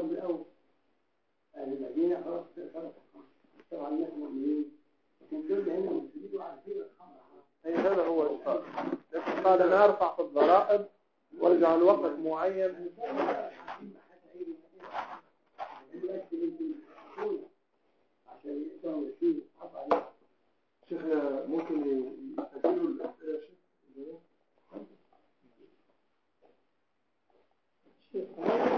اليوم الأول أهل المدينة خلاص شرب طبعا الناس مؤمنين. لكن كل هنا مسلمين وعارفين الخمر. أي هذا هو الإشكال قال أنا أرفع في الضرائب وأرجع لوقت إيه. معين. عشان يقدروا شيخنا ممكن يسجلوا الأسئلة يا شيخ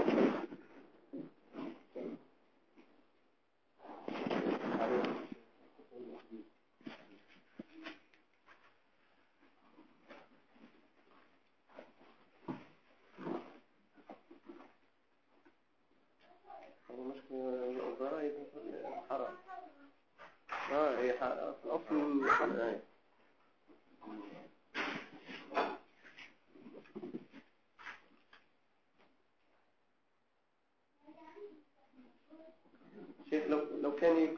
المشكلة الضرائب حرام آه. هي أصل حرام شيخ لو لو كان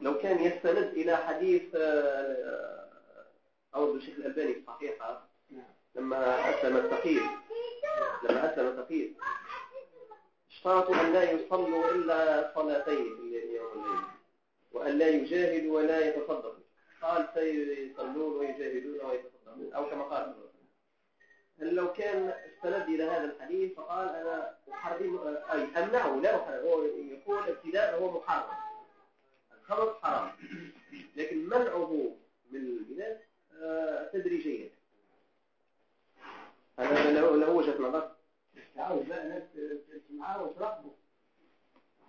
لو كان يستند إلى حديث آه، أو الشيخ الألباني في صحيحة لما أسلم الثقيل لما أسلم الثقيل اشترطوا أن لا يصلوا إلا صلاتين في اليوم والليل وأن لا يجاهدوا ولا يتصدقوا. قال سيصلون ويجاهدون ويتصدقون أو كما قال. هل لو كان استند إلى هذا الحديث فقال أنا أحرم أي أمنعه لا أحرم. هو يقول ابتداء هو محرم. الخمر حرام. لكن منعه من البلاد آه، تدريجيا. هذا له وجهة نظر عاوز بقى ناس تمشي معاه وتراقبه.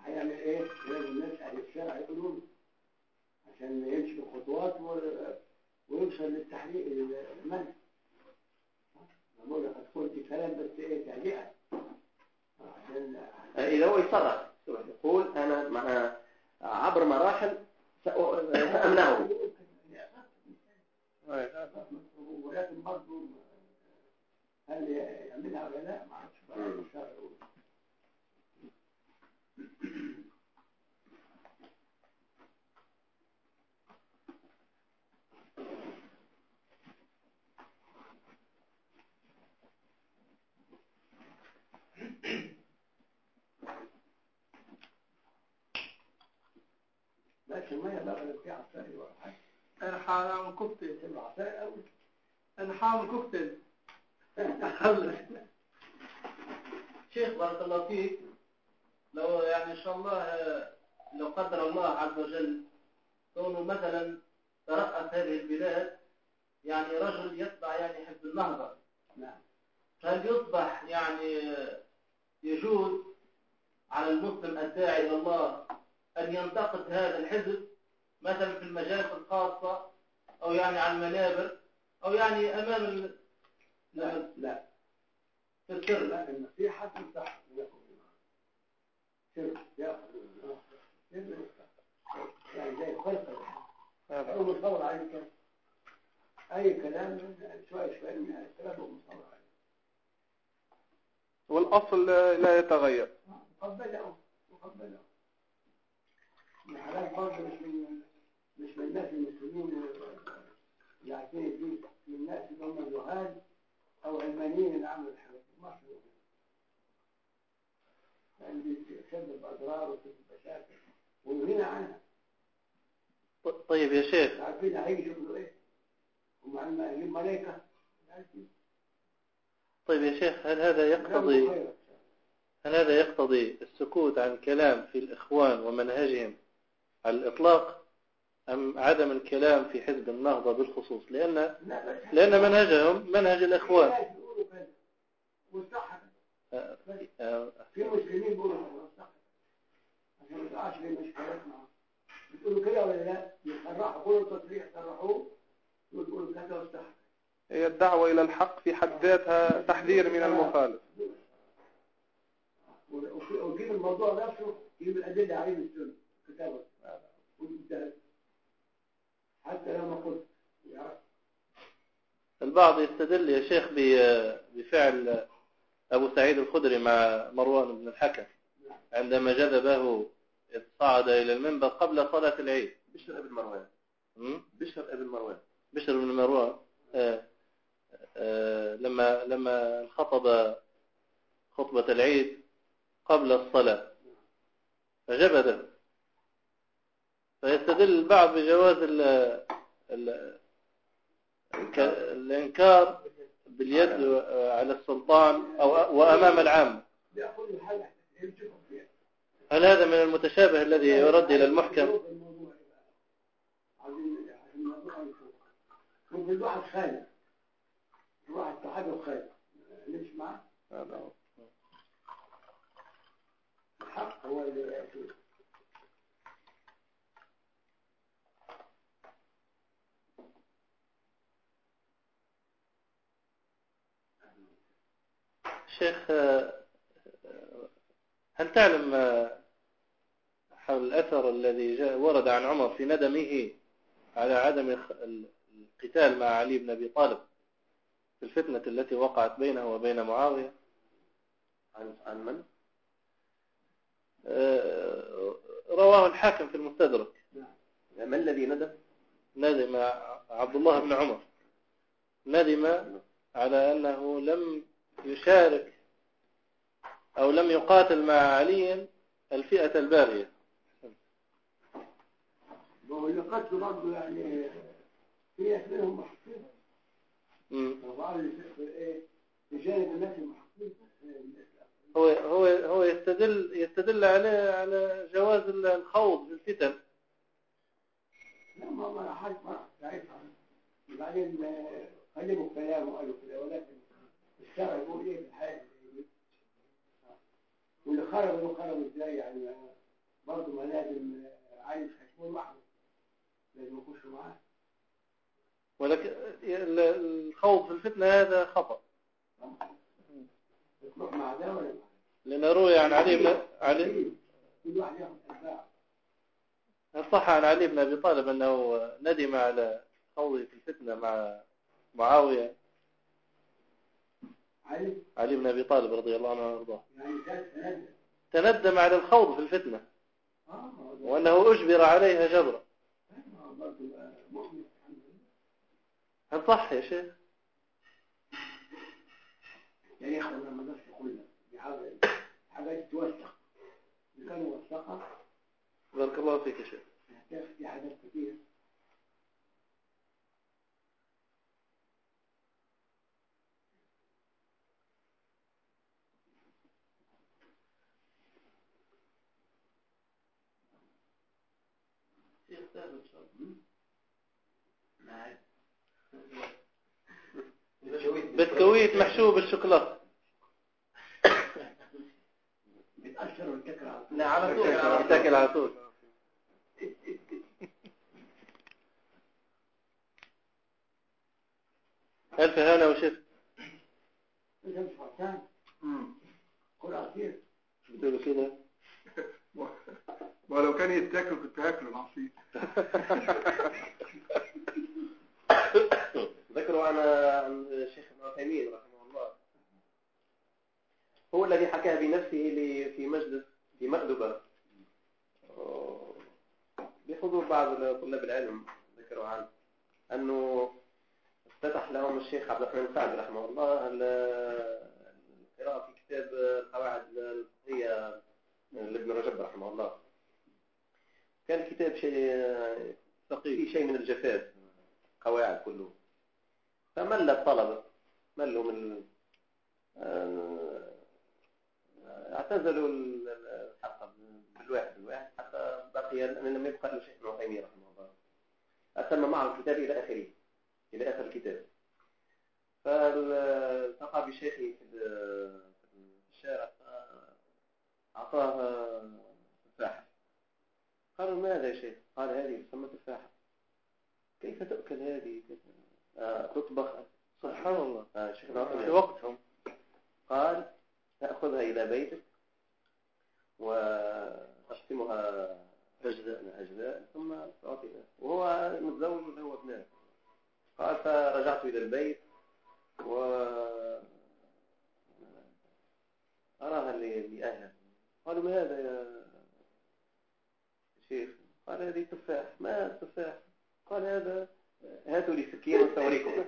هيعمل إيه؟ لازم الناس على الشارع يقولوا له عشان يمشي بخطوات ويوصل للتحريق المنع بقول لك هتكون في كلام بس إيه؟ تعليقا عشان إذا هو يصرح يقول أنا مع عبر مراحل سأمنعه ولكن برضه هل يعملها ولا لا؟ ما أعرفش. الشرع ولا حاجة. كوكتيل تبقى عصاري قوي أنا حامل كوكتيل شيخ بارك الله فيك. لو يعني إن شاء الله لو قدر الله عز وجل كونه مثلا ترأس هذه البلاد يعني رجل يتبع يعني حزب النهضة نعم. هل يصبح يعني يجوز على المسلم الداعي إلى الله أن ينتقد هذا الحزب مثلا في المجالس الخاصة أو يعني على المنابر أو يعني أمام لا لا في السر لا النصيحة تفتح لكم شوف يا يعني زي هذا هو مصور عليه كده أي كلام شوية شوية من الكلام هو مصور عليه والأصل لا يتغير مقبله مقبله الحلال برضه مش من مش من الناس المسلمين اللي عارفين فيه من الناس اللي هم الجهال أو علمانيين اللي دي ما في يعني بيسبب أضرار ويسبب مشاكل. وينهينا عنها. طيب يا شيخ. عارفين شغله إيه؟ ومع الملايين ملائكة عارفين طيب يا شيخ هل هذا يقتضي. هل هذا يقتضي السكوت عن كلام في الإخوان ومنهجهم على الإطلاق؟ أم عدم الكلام في حزب النهضة بالخصوص؟ لأن لأن منهجهم منهج الإخوان. بيقولوا آه، آه، في مسلمين بيقولوا كده والصح عشان ما بتقولوا كده ولا لا؟ يصرحوا كل تصريح صرحوه وتقولوا هي الدعوة إلى الحق في حد ذاتها تحذير من المخالف. وفي- وجيب الموضوع نفسه جيب الأدلة عليه من السنة كتابة. وانتهت حتى لو ما قلت. البعض يستدل يا شيخ بفعل أبو سعيد الخدري مع مروان بن الحكم. عندما جذبه إذ صعد إلى المنبر قبل صلاة العيد. بشر ابن مروان? بشر ابن مروان. بشر بن مروان. آه، آه، لما لما خطب خطبة العيد قبل الصلاة. فجبده. فيستدل البعض بجواز ال الإنكار باليد على السلطان أو وأمام فيها هل هذا من المتشابه الذي يرد إلى المحكم؟ خالد الواحد صاحبه خالد ليش معاه هذا هو. الحق هو اللي يأتي. شيخ آه، آه، هل تعلم آه، حول الأثر الذي جاء ورد عن عمر في ندمه على عدم القتال مع علي بن أبي طالب في الفتنة التي وقعت بينه وبين معاوية عن عن من؟ رواه الحاكم في المستدرك ما الذي ندم؟ ندم عبد الله بن عمر ندم على أنه لم يشارك أو لم يقاتل مع علي الفئة الباغية. وهو قتلوا برضه يعني في ناس منهم محققين مم. وبعض اللي إيه؟ بجانب الناس المحققين. هو هو هو يستدل يستدل على على جواز الخوض في الفتن. لا ما ما حد ما ساعتها بعدين قلبوا الكلام وقالوا كده ولكن الشرع يقول إيه في الحاجة دي؟ واللي خرجوا خرجوا إزاي يعني؟ برضه ما لازم عايز هيكون وحده لازم يخشوا معاه. ولكن ال- الخوض في الفتنة هذا خطأ. تروح مع ده ولا مع لأن روي عن علي بن علي كل واحد ياخد صح عن علي بن أبي طالب أنه ندم على خوضه في الفتنة مع معاوية؟ عارف علي بن أبي طالب رضي الله عنه وأرضاه. يعني تندم على الخوض في الفتنة. آه وأنه أجبر عليها جبرا. آه، لله. هل صح يا شيخ؟ يعني ياخد لما الناس كلها بحاجة حاجات توثق. إذا كان بارك الله فيك يا شيخ في حاجات كتير. بسكويت محشو بالشوكولاتة بتأثر وتكره على طول. لا على طول على طول. تاكل على طول ألف هنا وشف أنت مش فرحان كل عصير بتقولوا كده ولو كان يتاكل كنت هاكله العصير عن الشيخ ابن عثيمين رحمه الله. هو الذي حكى بنفسه في مجلس في مأدبة بحضور بعض طلاب العلم ذكروا عنه. أنه افتتح لهم الشيخ عبد الرحمن السعدي رحمه الله ال- القراءة في كتاب القواعد الفقهية لابن رجب رحمه الله. كان كتاب شيء فيه شيء من الجفاف قواعد كله. فمل الطلبة ملوا من آه، اعتزلوا ال- ال- الحلقة بالواحد بالواحد حتى بقي لم يبقى إلا شيخ ابن رحمه الله أتم معه الكتاب إلى آخره إلى آخر الكتاب فالتقى بشيخه في ال- في الشارع فأعطاه تفاحة قالوا ماذا يا شيخ؟ قال هذه تسمى تفاحة كيف تؤكل هذه؟ تطبخ سبحان الله. آه، في وقتهم قال تأخذها إلى بيتك وتقسمها أجزاء أجزاء ثم تعطيها وهو متزوج وله أبناء قال فرجعت إلى البيت و أراها ل- لأهل قالوا ما هذا يا شيخ؟ قال هذه تفاح. ما التفاح قال هذا هاتوا لي سكين وسوريكم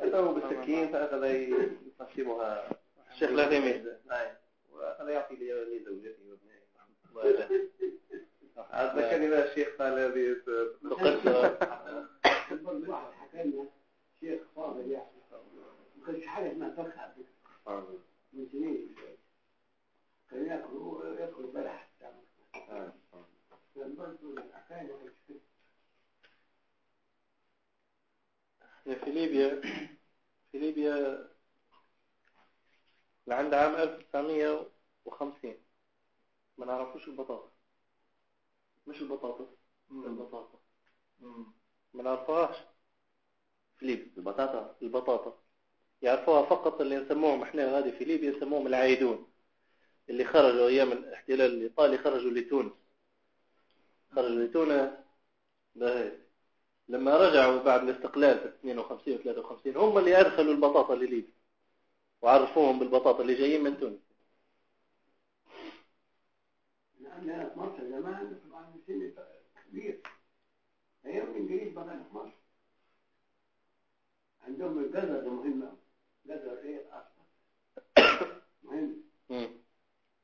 أتوه بالسكين فأخذ يقسمها الشيخ العثيمين نعم وأخذ يعطي لي لزوجته وابنائه الله يجزاه. ذكرني بقى الشيخ قال هذه برضه واحد حكى لنا شيخ فاضل يعني ما كانش حاجة اسمها فخ على فكرة من سنين كان ياكل ياكل بلح كان برضه الحكاية ما كانش كده. في ليبيا. في ليبيا لعند عام 1950 ما نعرفوش البطاطا. مش البطاطا البطاطا. ما نعرفوهاش في ليبيا. البطاطا. البطاطا. يعرفوها فقط اللي نسموهم إحنا هذه في ليبيا يسموهم العايدون. اللي خرجوا أيام الاحتلال الإيطالي خرجوا لتونس. خرجوا لتونس. باهي لما رجعوا بعد الاستقلال في 52 و 53 هم اللي أدخلوا البطاطا لليبيا وعرفوهم بالبطاطا اللي جايين من تونس. لأن في مصر زمان طبعا سن كبير أيام الإنجليز بقى في مصر. عندهم الجزر ده مهم جزر إيه؟ الأصفر مهم.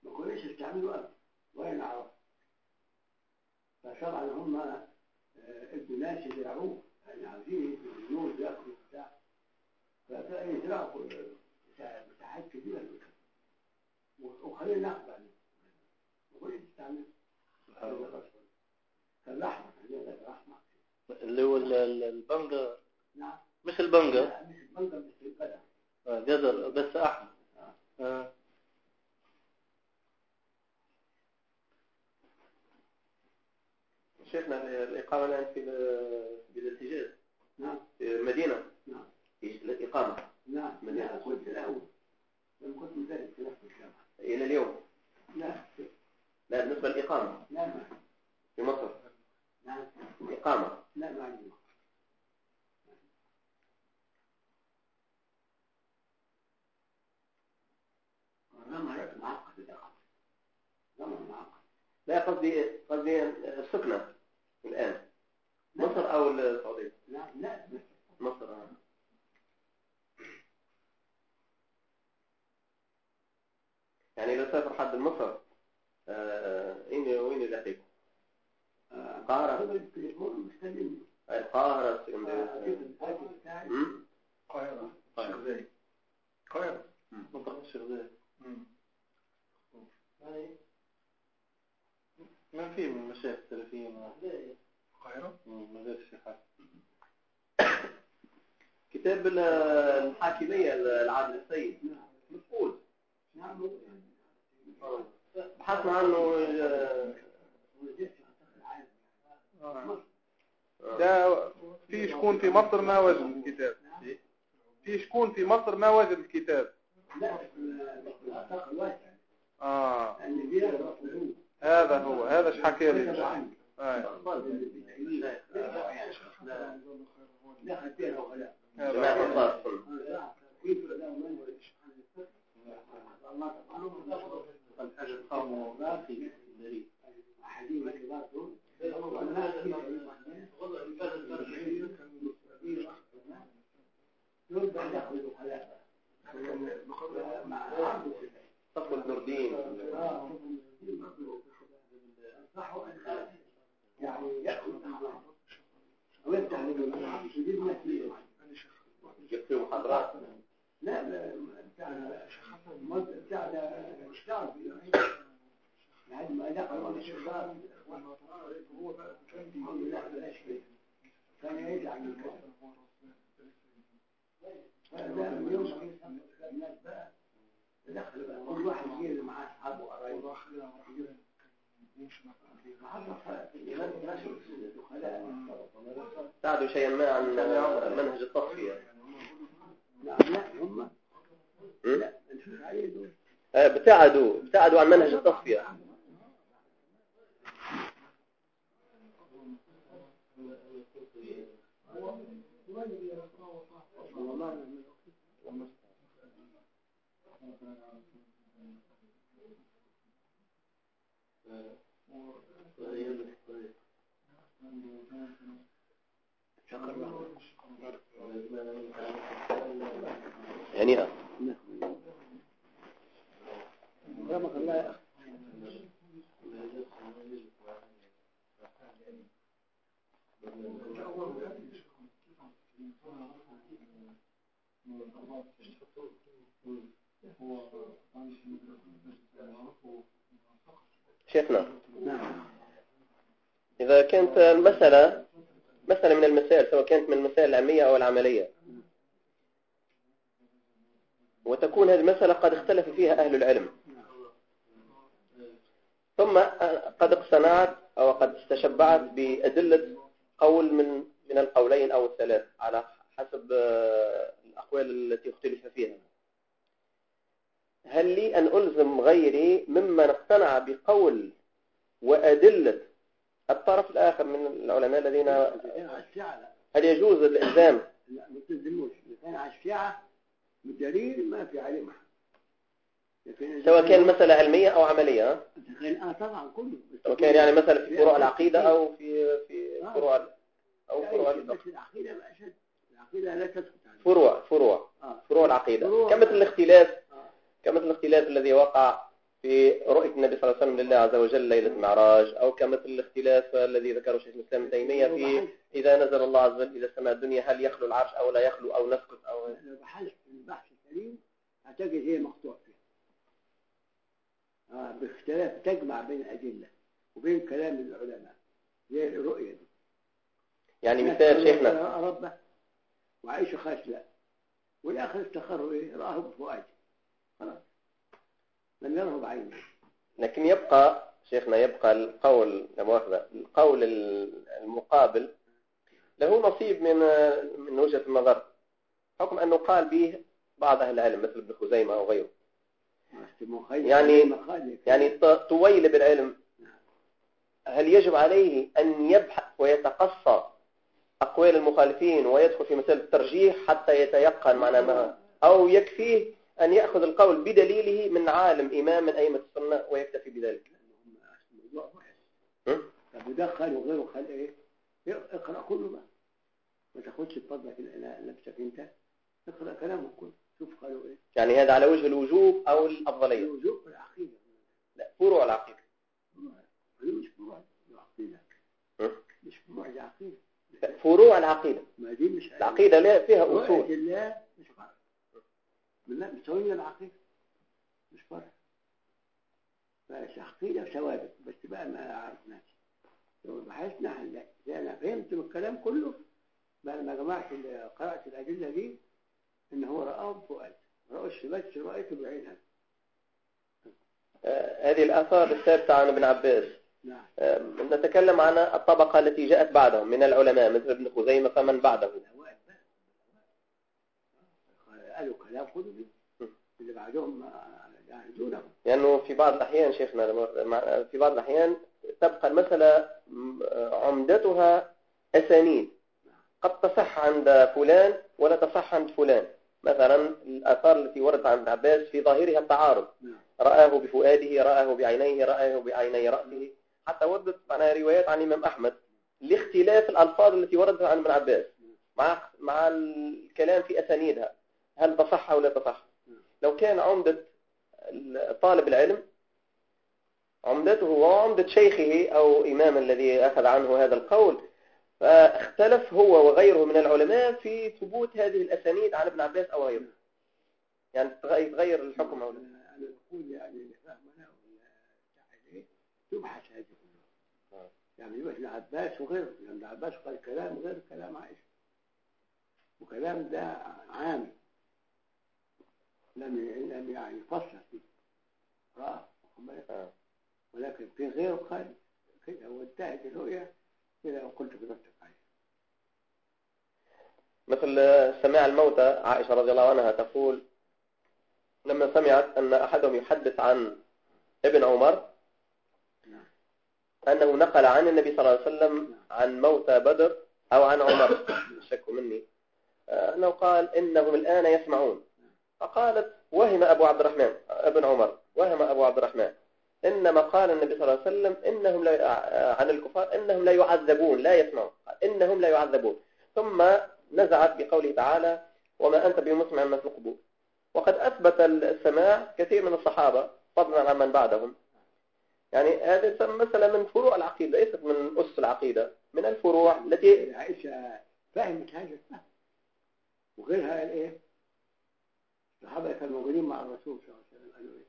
ما كانوش يستعملوا أكل ولا العرب فطبعا هم آه، ابن ناس يزرعوه يعني عايزين النور ياكلوا بتاع. فيزرعوا مساحات كبيرة وخلينا ناخد عليه كانوش يستعملوا سبحان الله لحمة اللي هو ال- ال- البنجا. نعم. مش البنجا. لا، مش البنجر مش القدم. آه، جزر بس أحمر. آه. شيخنا الإقامة الآن في ال- في الالتجاز نعم في المدينة نعم إيش الإقامة نعم من لا كنت الأول لما كنت مدرس في نفس الجامعة إلى اليوم لا لا بالنسبة للإقامة لا ما في مصر نعم الإقامة لا ما عندي لا قصدي قصدي السكنة الآن. مصر أو السعودية؟ لا لا مصر. آه. يعني لو سافر حد لمصر آه، أين وين يلاقيكم؟ القاهرة. التليفون مستلم القاهرة؟ القاهرة. الشيخ القاهرة منطقة الشيخ زايد ما في من مشايخ القاهرة ما غير الشيخ حسن كتاب ال- الحاكمية العادل السيد مفقود نعم بحثنا عنه آه، آه. ده في شكون في مصر ما وجد الكتاب في شكون في مصر ما وجد الكتاب لا آه هذا هو هذا إيش حكى لي كتب عنه آه. دخل فيها ولا جماعة هذا أنصار السنة كيف لا منهج الحاجة الخام في اسكندرية أحاديث كبار دول والناس دول بعد ياخذوا خلاف مع عبد صفوة نور الدين يعني يأخذ ويفتح له يجيب نفسه يكتب محاضرات لا لا بتاع اشتغل يعني ما دخل ولا شغال هو بقى كان لله بلاش كده كان يجعل من كده فده يوم الناس بقى تدخل بقى. كل واحد يجي معاه أصحابه وقرايبه ساعدوا شيئا ما عن منهج التصفية. لا لا. هم? لا ابتعدوا ابتعدوا عن منهج التصفية والله هنيئا رحمك الله يا أخي شيخنا. نعم. إذا كانت المسألة مسألة من المسائل سواء كانت من المسائل العلمية أو العملية. وتكون هذه المسألة قد اختلف فيها أهل العلم. ثم قد اقتنعت أو قد استشبعت بأدلة قول من من القولين أو الثلاث على حسب آه، الأقوال التي اختلف فيها. هل لي أن ألزم غيري ممن اقتنع بقول وأدلة الطرف الآخر من العلماء الذين هل يجوز الإلزام؟ لا ما تلزموش. كان على الساعة بالدليل ما في عليه محل. سواء كان مسألة علمية أو عملية. آه طبعا كله. سواء كان يعني مثلا في فروع العقيدة أو في في فروع أو لا، فروع. العقيدة العقيدة لا تسكت فروع فروع. آه. فروع العقيدة. كمثل الاختلاف آه. كمثل الاختلاف الذي وقع في رؤية النبي صلى الله عليه وسلم لله عز وجل ليلة المعراج أو كمثل الاختلاف الذي ذكره شيخ الإسلام ابن تيمية في إذا نزل الله عز وجل إلى السماء الدنيا هل يخلو العرش أو لا يخلو أو نسكت أو في البحث الكريم أعتقد هي مقطوع فيها آه باختلاف تجمع بين الأدلة وبين كلام العلماء. زي الرؤية دي. يعني مثال شيخنا. رأى ربه. وعيشه خاش لا. والآخر استقروا إيه رآه بفؤاده. خلاص. لم يره بعينه. لكن يبقى شيخنا يبقى القول لا مؤاخذة القول المقابل له نصيب من من وجهة النظر. حكم أنه قال به بعض أهل العلم مثل ابن خزيمة أو غيره. يعني- يعني طويل بالعلم. هل يجب عليه أن يبحث ويتقصى أقوال المخالفين ويدخل في مسألة الترجيح حتى يتيقن معنى ما أو يكفيه أن يأخذ القول بدليله من عالم إمام من أئمة السنة ويكتفي بذلك؟ طب وده خال وغيره خال إيه؟ اقرأ كله بقى ما تاخدش تفضلك نفسك أنت. اقرأ كلامه كله. شوف قالوا إيه. يعني هذا على وجه الوجوب أو الأفضلية؟ الوجوب في العقيدة. لا فروع العقيدة. هذه مش فروع العقيدة. هم؟ مش فروع العقيدة. لا، فروع العقيدة. ما دي مش العقيدة لا فيها أصول. الله لا مسوية العقيدة مش فرع بس عقيدة ثوابت بس بقى ما عرفناش. لو بحثنا هنلاقي زي أنا فهمت من الكلام كله بعد ما جمعت قرأت الأدلة دي إن هو رآه بفؤاد رأوش بس رأيته بعينها آه، هذه الآثار الثابتة عن ابن عباس. نعم. آه، نتكلم عن الطبقة التي جاءت بعدهم من العلماء مثل ابن خزيمة فمن بعده. قالوا كلام خذوا بيه اللي بعدهم دونهم لأنه في بعض الأحيان شيخنا في بعض الأحيان تبقى المسألة عمدتها أسانيد. قد تصح عند فلان ولا تصح عند فلان. مثلا الآثار التي وردت عن ابن عباس في ظاهرها التعارض. نعم. رآه بفؤاده رآه بعينيه رآه بعيني رأسه. حتى وردت معناها روايات عن الإمام أحمد لاختلاف الألفاظ التي وردت عن ابن عباس. مع مع الكلام في أسانيدها. هل تصح أو لا تصح لو كان عمدة طالب العلم عمدته وعمدة شيخه أو إمام الذي أخذ عنه هذا القول فاختلف هو وغيره من العلماء في ثبوت هذه الأسانيد عن ابن عباس أو غيره. يعني يتغير الحكم أو لا؟ أنا أنا بقول يعني عليه تبحث هذه كلها يعني ابن عباس وغيره ابن عباس قال كلام غير كلام عائشة. وكلام ده عام. لم لم يعني يفسر فيه رأى. ولكن في غيره قال كده وانتهت الرؤيا كده وقلت بنفسك عليه مثل سماع الموتى عائشة رضي الله عنها تقول لما سمعت أن أحدهم يحدث عن ابن عمر أنه نقل عن النبي صلى الله عليه وسلم عن موتى بدر أو عن عمر. شك مني. أنه قال إنهم الآن يسمعون. فقالت وهم أبو عبد الرحمن ابن عمر وهم أبو عبد الرحمن. إنما قال النبي صلى الله عليه وسلم إنهم لا عن الكفار إنهم لا يعذبون لا يسمعون. إنهم لا يعذبون. ثم نزعت بقوله تعالى وما أنت بمسمع من في القبور وقد أثبت السماع كثير من الصحابة فضلا عن من بعدهم. يعني هذا مثلا من فروع العقيدة ليست من أس العقيدة من الفروع التي عائشة فهمت هذا وغيرها قال إيه؟ الصحابة كانوا موجودين مع الرسول صلى الله عليه وسلم. قالوا إيه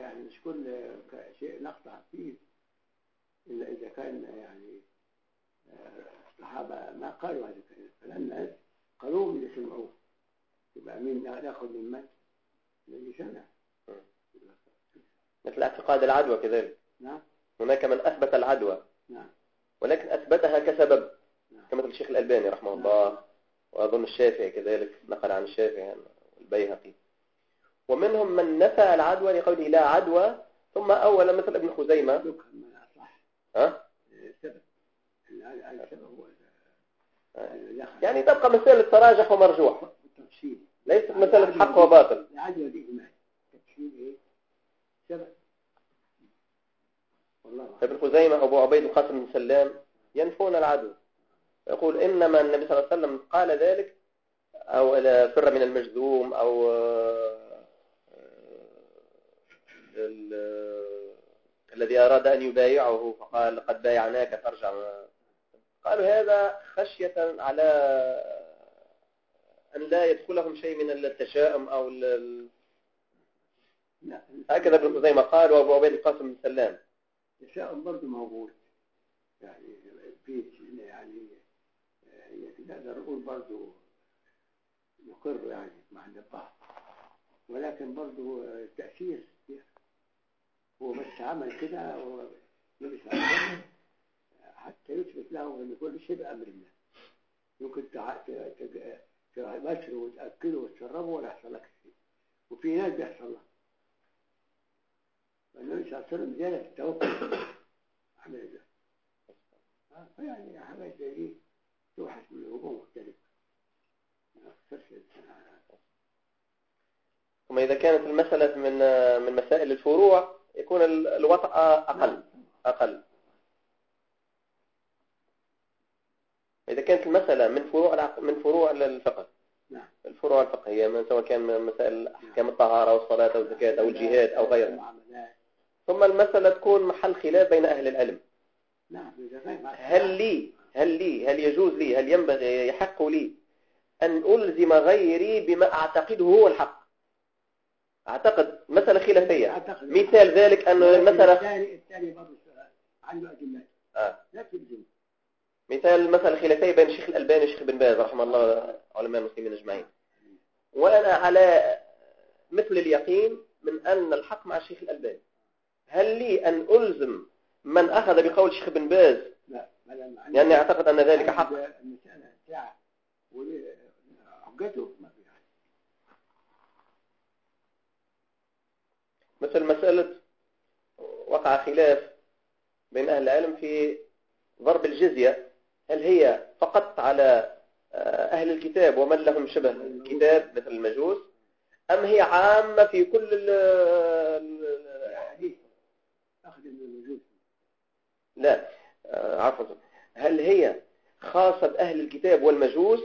يعني مش كل شيء نقطع فيه إلا إذا كان يعني آه، الصحابة ما قالوا هذا الكلام. فلما قالوه من اللي سمعوه يبقى مين ناخذ من من؟ من اللي سمع مثل اعتقاد العدوى كذلك. نعم. هناك من أثبت العدوى. نعم. ولكن أثبتها كسبب نعم. كمثل الشيخ الألباني رحمه الله. وأظن الشافعي كذلك نقل عن الشافعي والبيهقي ومنهم من نفى العدوى لقوله لا عدوى ثم أول مثل ابن خزيمة. ها؟ يعني تبقى مسألة تراجح ومرجوح. ليست مسألة حق وباطل. العدوى دي تفصيل إيه؟ سبب. ابن خزيمة أبو عبيد القاسم بن سلام ينفون العدو يقول إنما النبي صلى الله عليه وسلم قال ذلك أو فر من المجذوم أو آه، ال- الذي أراد أن يبايعه فقال قد بايعناك فارجع. قالوا هذا خشية على أن لا يدخلهم شيء من التشاؤم أو ال- هكذا ابن خزيمة قال وأبو عبيد القاسم بن سلام. التشاؤم برضه موجود. يعني في يعني نقدر نقول برضه يقر يعني مع النباه ولكن برضه التأثير هو بس عمل كده ولبس حتى يثبت له إن كل شيء بأمر الله. يمكن تبشره وتأكله وتشربه ولا يحصل لك شيء. وفي ناس بيحصل لها فالنبي صلى الله عليه وسلم زيادة التوكل عمل ده فيعني حاجات زي دي. توحش من الهجوم مختلف ما الإنسان على- ثم إذا كانت المسألة من من مسائل الفروع يكون ال- الوطأ أقل أقل. إذا كانت المسألة من فروع من فروع الفقه. نعم. الفروع الفقهية من سواء كان من مسائل أحكام الطهارة والصلاة أو الزكاة أو الجهاد أو غيرها المعاملات. ثم المسألة تكون محل خلاف بين أهل العلم. نعم هل لي هل لي؟ هل يجوز لي؟ هل ينبغي يحق لي أن ألزم غيري بما أعتقده هو الحق؟ أعتقد مسألة خلافية. أعتقد. مثال ذلك أن المسألة الثاني الثاني برضه عنده أدلة آه. لا تلزم مثال المسألة الخلافية بين الشيخ الألباني والشيخ بن باز رحمه الله علماء المسلمين أجمعين. وأنا على مثل اليقين من أن الحق مع الشيخ الألباني. هل لي أن ألزم من أخذ بقول الشيخ بن باز لأني أعتقد أن ذلك حق. مثل مسألة وقع خلاف بين أهل العلم في ضرب الجزية. هل هي فقط على أهل الكتاب ومن لهم شبه الكتاب مثل المجوس أم هي عامة في كل ال ال- حديث أخذ من الوجود لا. عفوا. هل هي خاصة بأهل الكتاب والمجوس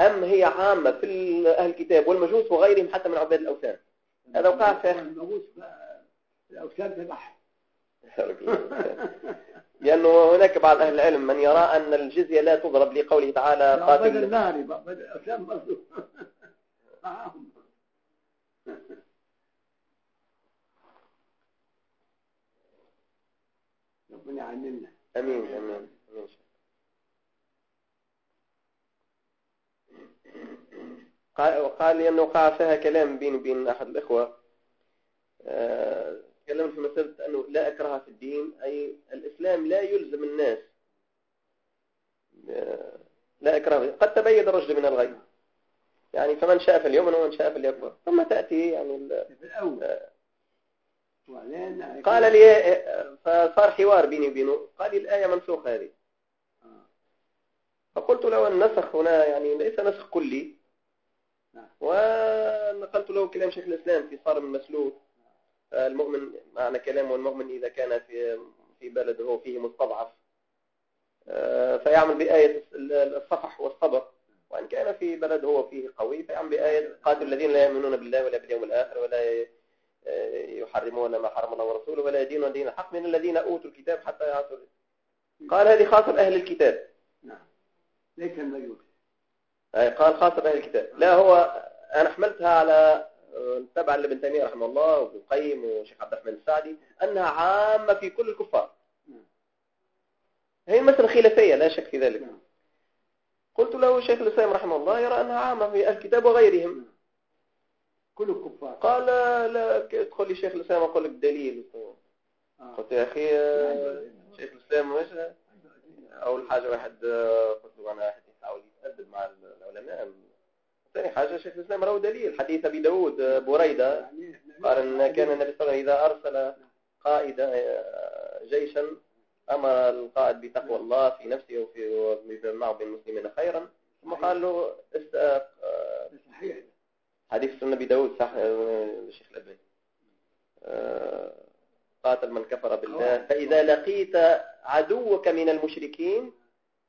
أم هي عامة في أهل الكتاب والمجوس وغيرهم حتى من عباد الأوثان؟ هذا وقع في بقى الأوثان تبعها لأنه هناك بعض أهل العلم من يرى أن الجزية لا تضرب لقوله تعالى قاتل النار الأوثان معاهم. ربنا يعلمنا. أمين أمين أمين. قال وقال لي أنه وقع فيها كلام بيني وبين أحد الإخوة. آه، تكلم في مسألة أنه لا أكره في الدين أي الإسلام لا يلزم الناس. آه، لا أكره. قد تبين الرشد من الغي. يعني فمن شاء فليؤمن ومن شاء فليكفر. ثم تأتي يعني في الأول. آه، قال لي آه، فصار حوار بيني وبينه. قال لي الآية منسوخة هذه. آه. فقلت له النسخ هنا يعني ليس نسخ كلي. نعم. ونقلت له كلام شيخ الإسلام في صارم المسلول آه، المؤمن معنى كلامه المؤمن إذا كان في في بلد هو فيه مستضعف. آه، فيعمل بآية الصفح والصبر. وإن كان في بلد هو فيه قوي فيعمل بآية قاتل الذين لا يؤمنون بالله ولا باليوم الآخر ولا يحرمون ما حرم الله ورسوله ولا يدينون دين الحق من الذين أوتوا الكتاب حتى يعطوا قال هذه خاصة بأهل الكتاب. نعم. ليس المجوس قال خاصة بأهل الكتاب. لا هو أنا حملتها على تبعا لابن تيمية رحمه الله وابن القيم وشيخ عبد الرحمن السعدي أنها عامة في كل الكفار. نعم. هي مسألة خلافية لا شك في ذلك. نعم. قلت له شيخ الإسلام رحمه الله يرى أنها عامة في أهل الكتاب وغيرهم. كل الكفار. قال لا, تدخل لي شيخ الإسلام أقول لك دليل. آه. قلت يا أخي آه، شيخ الإسلام مش أول حاجة واحد آه، قلت له أنا واحد يحاول يتأدب مع العلماء. ثاني حاجة شيخ الإسلام راهو دليل. حديث أبي داود بريدة. يعني قال أن كان النبي صلى الله عليه وسلم إذا أرسل قائدا جيشا أمر القائد بتقوى الله في نفسه وفي معه بالمسلمين خيرا. ثم قال له صحيح. حديث النبي داود صح آه، الشيخ الألباني. آه، قاتل من كفر بالله. فإذا لقيت عدوك من المشركين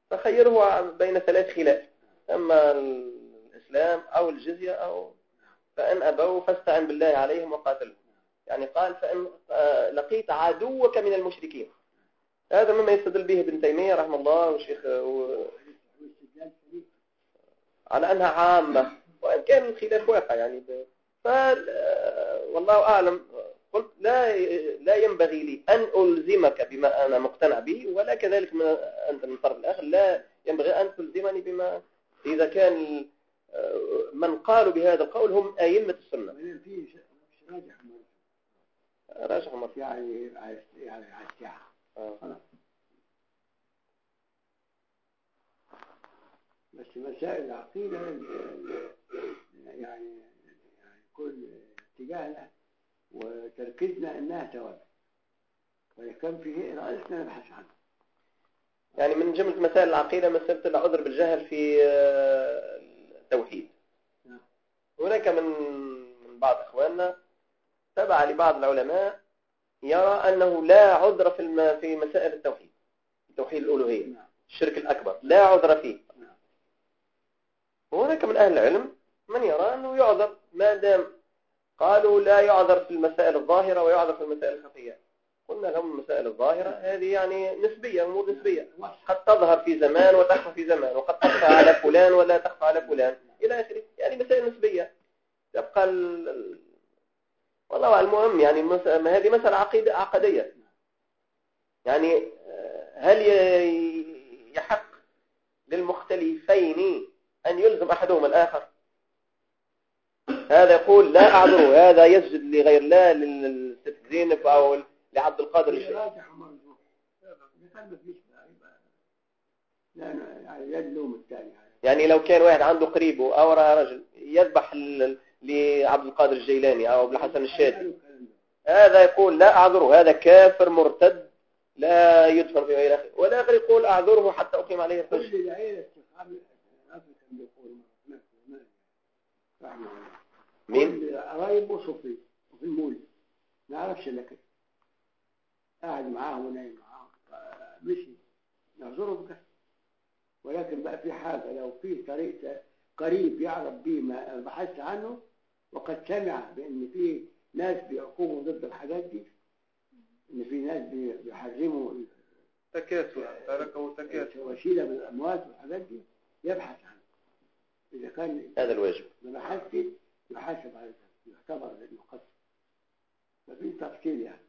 فخيره بين ثلاث خلاف أما الإسلام أو الجزية أو فإن أبوا فاستعن بالله عليهم وقاتلهم يعني قال فإن آه، لقيت عدوك من المشركين. هذا مما يستدل به ابن تيمية رحمه الله والشيخ و- على أنها عامة. وإن كان الخلاف واقع يعني ب... ف والله أعلم قلت لا لا ينبغي لي أن ألزمك بما أنا مقتنع به ولا كذلك من أنت من الطرف الآخر لا ينبغي أن تلزمني بما إذا كان آه، من قالوا بهذا القول هم أئمة السنة راجح. راجع مرة يعني يعني على الساعة آه. خلاص. بس مسائل العقيدة ال- يعني يعني كل اتجاهنا وتركيزنا إنها ثوابت ولكن فيه رأسنا نبحث عنه يعني من جملة مسائل العقيدة مسألة العذر بالجهل في آه، التوحيد نعم. هناك من من بعض إخواننا تبع لبعض العلماء يرى أنه لا عذر في. في مسائل التوحيد توحيد الألوهية نعم. الشرك الأكبر لا عذر فيه. وهناك من أهل العلم من يرى أنه يعذر ما دام قالوا لا يعذر في المسائل الظاهرة ويعذر في المسائل الخفية. قلنا لهم المسائل الظاهرة هذه يعني نسبية أمور نسبية. قد تظهر في زمان وتخفى في زمان وقد تخفى على فلان ولا تخفى على فلان. إلى آخره. يعني مسائل نسبية. يبقى ال... ال- والله المهم يعني. ما هذه مسألة عقيدة عقدية. يعني آه، هل يحق للمختلفين أن يلزم أحدهما الآخر هذا يقول لا أعذره هذا يسجد لغير الله للست زينب أو لعبد القادر الشيخ لا، يعني يعني يعني لو كان واحد عنده قريبه أو رجل يذبح لعبد القادر الجيلاني أو لحسن الشاذلي قالوا الكلام ده. هذا يقول لا أعذره هذا كافر مرتد لا يدفن في غير أخيه والآخر يقول أعذره حتى أقيم عليه الحج كل العيلة استخاب الأفريقيا بيقول هناك في المال. رحمه الله مين؟ كل قرايبه صوفي وفي المولد ما يعرفش إلا كده. قاعد معاهم ونايم معاهم. مشي. نعذره بكده ولكن بقى في حاجة لو في طريق قريب يعرف بيه ما بحثت عنه وقد سمع بأن في ناس بيقوموا ضد الحاجات دي إن في ناس بي- بيحرموا تكاسل تركه تكاسل وسيلة من الأموات والحاجات دي يبحث عنه. إذا كان هذا الواجب. ما بحثش يحاسب على ذلك يعتبر انه قتل ففي تفصيل يعني.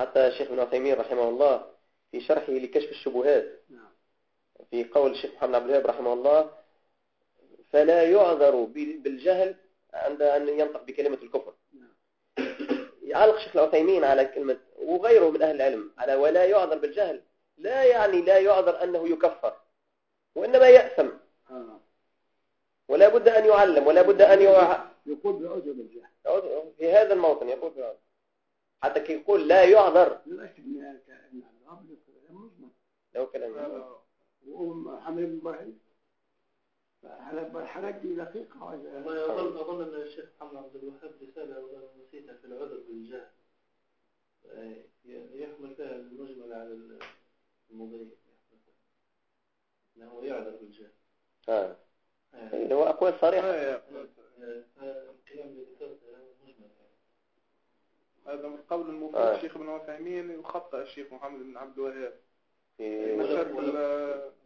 حتى الشيخ ابن عثيمين رحمه الله في شرحه لكشف الشبهات نعم. في قول الشيخ محمد عبد الوهاب رحمه الله فلا يعذر بالجهل عند أن ينطق بكلمة الكفر. نعم. يعلق الشيخ العثيمين على كلمة وغيره من أهل العلم على ولا يعذر بالجهل. لا يعني لا يعذر أنه يكفر وإنما يأثم. آه. ولا بد أن يعلم ولا بد أن يع... يقول بعذر بالجهل في هذا الموطن يقول بعذر. حتى كي يقول لا يعذر. يؤكد من من الرب كلام مجمل. له كلام وأم حمد بن فعلى الحاجات دي دقيقة ولا- والله أظن أظن أن الشيخ محمد عبد الوهاب رسالة ولا نسيتها في العذر بالجهل. آه، يحمل فيها المجمل على المضيف أنه يعذر بالجهل. آه. آه، اللي هو أقوال صريحة. آه، هذا مجمل هذا من قول المفيد آه. الشيخ ابن عثيمين يخطأ الشيخ محمد بن عبد الوهاب.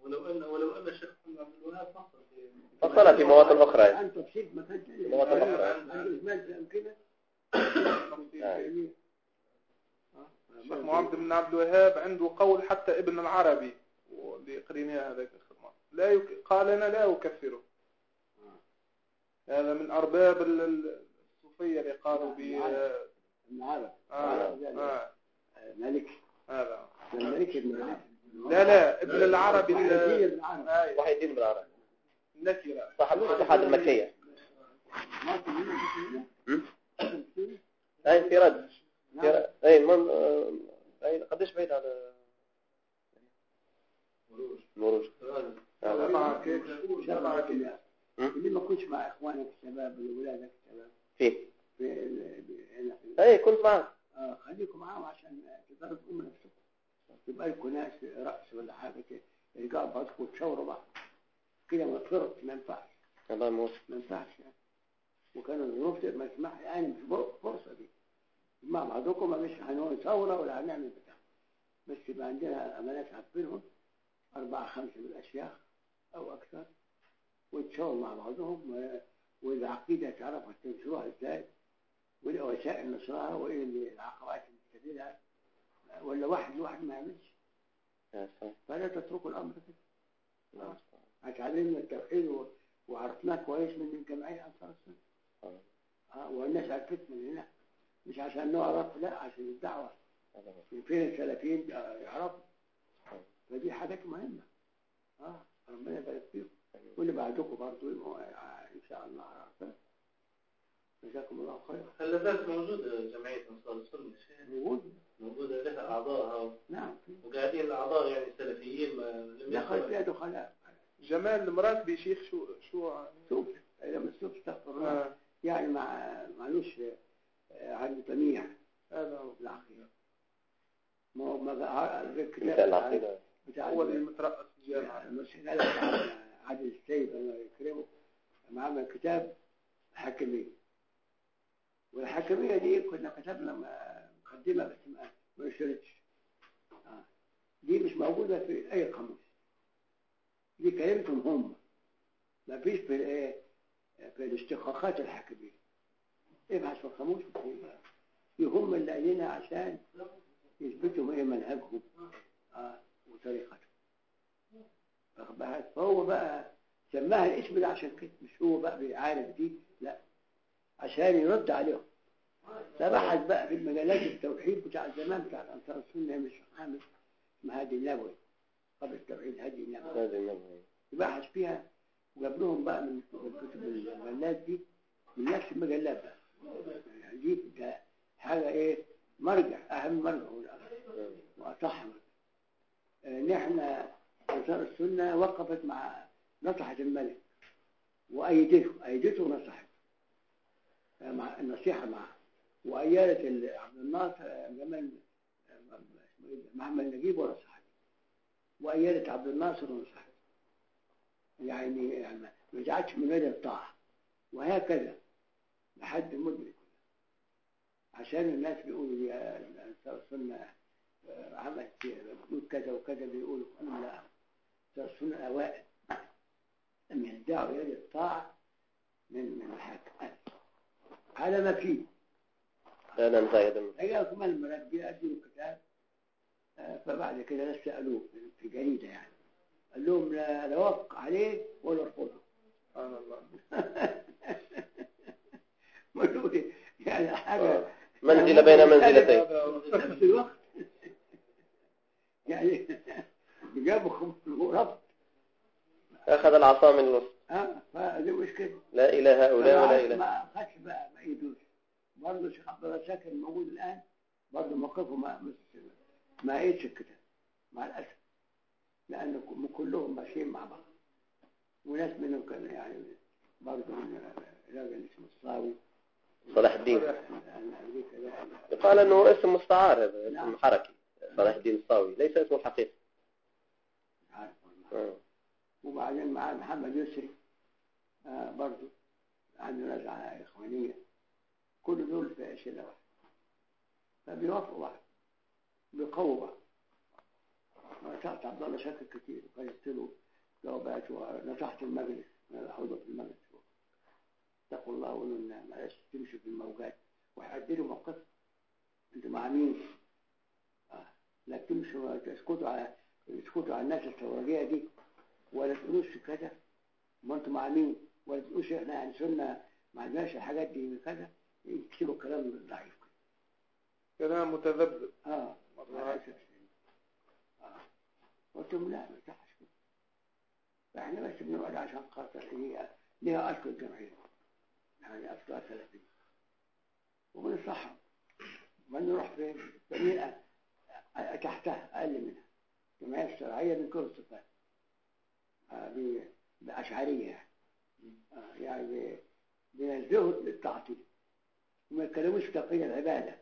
ولو- أن ولو أن الشيخ محمد عبد الوهاب فصل في فصل في مواطن أخرى. عن ما كانش مواطن أخرى. عن إجمال في أمكنة الشيخ محمد بن عبد الوهاب عنده قول حتى ابن العربي واللي قريناه هذاك لا يك... قال أنا لا أكفره. هذا من أرباب ال- ال- الصوفية اللي قالوا ب آه. آه. ملك هذا. الملك ابن لا لا ابن العربي. وحي الدين بالعربي نكرة صاحب الفتوحات المكية. ما في رد. أي من أي قديش بعيد على مروج آه. اللي ما كنتش مع إخوانك الشباب ولا اولادك الشباب. في في أي كنت معك آه، خليكم معاهم عشان تقدروا تقوموا نفسكم. يبقى لكم ناس رأس ولا حاجة كده. يلقاوا بعضكم وتشاوروا بعض. كده ما فرق ما ينفعش. الله يموت. ما ينفعش. يعني وكانوا الظروف ما تسمح يعني مش فر- فرصة دي. مع بعضكم مش هنقول ثورة ولا هنعمل بتاع. بس يبقى عندنا أمانات عارفينهم أربعة خمسة من الأشياخ أو ويتشاوروا مع بعضهم و- وإذا عقيدة تعرفوا تنشروها إزاي وإيه وسائل نشرها وإيه العقبات اللي بتقابلها ولا واحد لوحده ما يعملش. فلا تتركوا الأمر. كده اتعلمنا التوحيد وعرفناه كويس من الجمعية أنصار السنة. آه، والناس عرفت من هنا. مش عشان نعرف لا عشان الدعوة. فين السلفيين آه، يعرفوا فدي حاجات مهمة. آه ربنا يبارك فيكم. واللي بعدكم برضه يبقوا، آه، إن شاء الله جزاكم الله خير. هل لازالت موجودة جمعية أنصار السنة موجود. موجودة لها أعضائها نعم. وقاعدين الأعضاء يعني السلفيين ما لم دخل فيها دخلاء جمال المراتبي شيخ شو شو؟ شوف إذا ما تشوف استغفر الله. آه. يعني مع معلوش آه، عنده تميع هذا هو. العقيدة. ما هو ما الكتاب بتاع- بتاع هو اللي مترأس الجامعة. عادل السيد الله يكرمه لما عمل كتاب حكمية والحكمية دي كنا كتبنا مقدمة بس ما نشرتش آه. دي مش موجودة في أي قاموس. دي كلمتهم هم. ما فيش في الايه في الاشتقاقات الحكمية ابحث في القاموس. دي هم اللي قايلينها عشان يثبتوا إيه منهجهم. آه. وطريقتهم. واخد بالك؟ فهو بقى سماها الاسم ده عشان كده مش هو بقى بيعارف دي لا. عشان يرد عليهم. فبحث بقى في المجلات التوحيد بتاع زمان بتاع الأنصار السنة مش عامل اسمها هادي النبوي. قبل التوحيد هادي النبوي. هذه النبوة. بحث فيها وجاب لهم بقى من الكتب المجلات دي من نفس المجلات بقى. دي ده حاجة إيه؟ مرجع أهم مرجع. وأصح آه، نحن انصار السنة وقفت مع نصحت الملك. وايدته ايدته ونصحته آه، مع النصيحة معه ال- عبد الناصر جمال؟ محمد نجيب ونصحته وايدت عبد الناصر ونصحته يعني يعني ما جعلتش من غير الطاعة. وهكذا لحد مدرك عشان الناس بيقولوا يا السنة آه، عملت كذا وكذا بيقولوا لا أوائل. لم يدعوا يد الطاعة من من الحاكم. على ما فيه. لا ننسى يد هي كمان المربي قدموا كتاب آه، فبعد كده ناس سالوه في جريده يعني. قال لهم لا وافق عليه ولا أرفضه. سبحان الله. يعني حاجة. منزل بين منزلتين. في نفس الوقت. يعني جابوا خمس رفض أخذ العصا من الوسط ها؟ فدي مشكله لا إله هؤلاء ولا إله. ما خدش بقى ما يدوش. برضه الشيخ عبد الله شاكر موجود الآن برضه موقفه ما مش- ما ايدش الكتاب مع الأسف. لأن ك- كلهم ماشيين مع بعض. وناس منهم كان يعني برضه من راجل اسمه الصاوي. صلاح الدين. لأن يقال أنه اسم مستعار هذا نعم. اسم حركي. صلاح الدين الصاوي. ليس اسمه الحقيقي مش عارف والله. آه. وبعدين معاه محمد يسري آه برضه عنده نزعة إخوانية كل دول في شلة واحدة فبيوافقوا بعض بيقووا بعض نصحت عبد الله شاكر كتير. وكتبت له جوابات ونصحت المجلس عضو في المجلس. اتقوا الله وقولوا لنا معلش تمشوا في الموجات. وحددوا موقف. أنتوا مع مين؟ آه. لا تمشوا تسكتوا على تسكتوا على الناس الثورجيه دي ولا تقولوش كذا. ما أنتوا مع مين؟ ولا تقولوش إحنا يعني سنة ما عندناش الحاجات دي كذا. يكتبوا كلام ضعيف كلام متذبذب. آه. الأسف. آه. قلت لهم لا ما يصحش كده. فإحنا بس بنقعد عشان خاطر هي ليها أصل الجمعية. يعني اصلها سلفي وبنصحها ما نروح فين؟ تحتها أقل منها. الجمعيه الشرعيه من كل الصفات آه، يعني بينزهوا للتعطيل. وما يتكلموش في تقييد العبادة.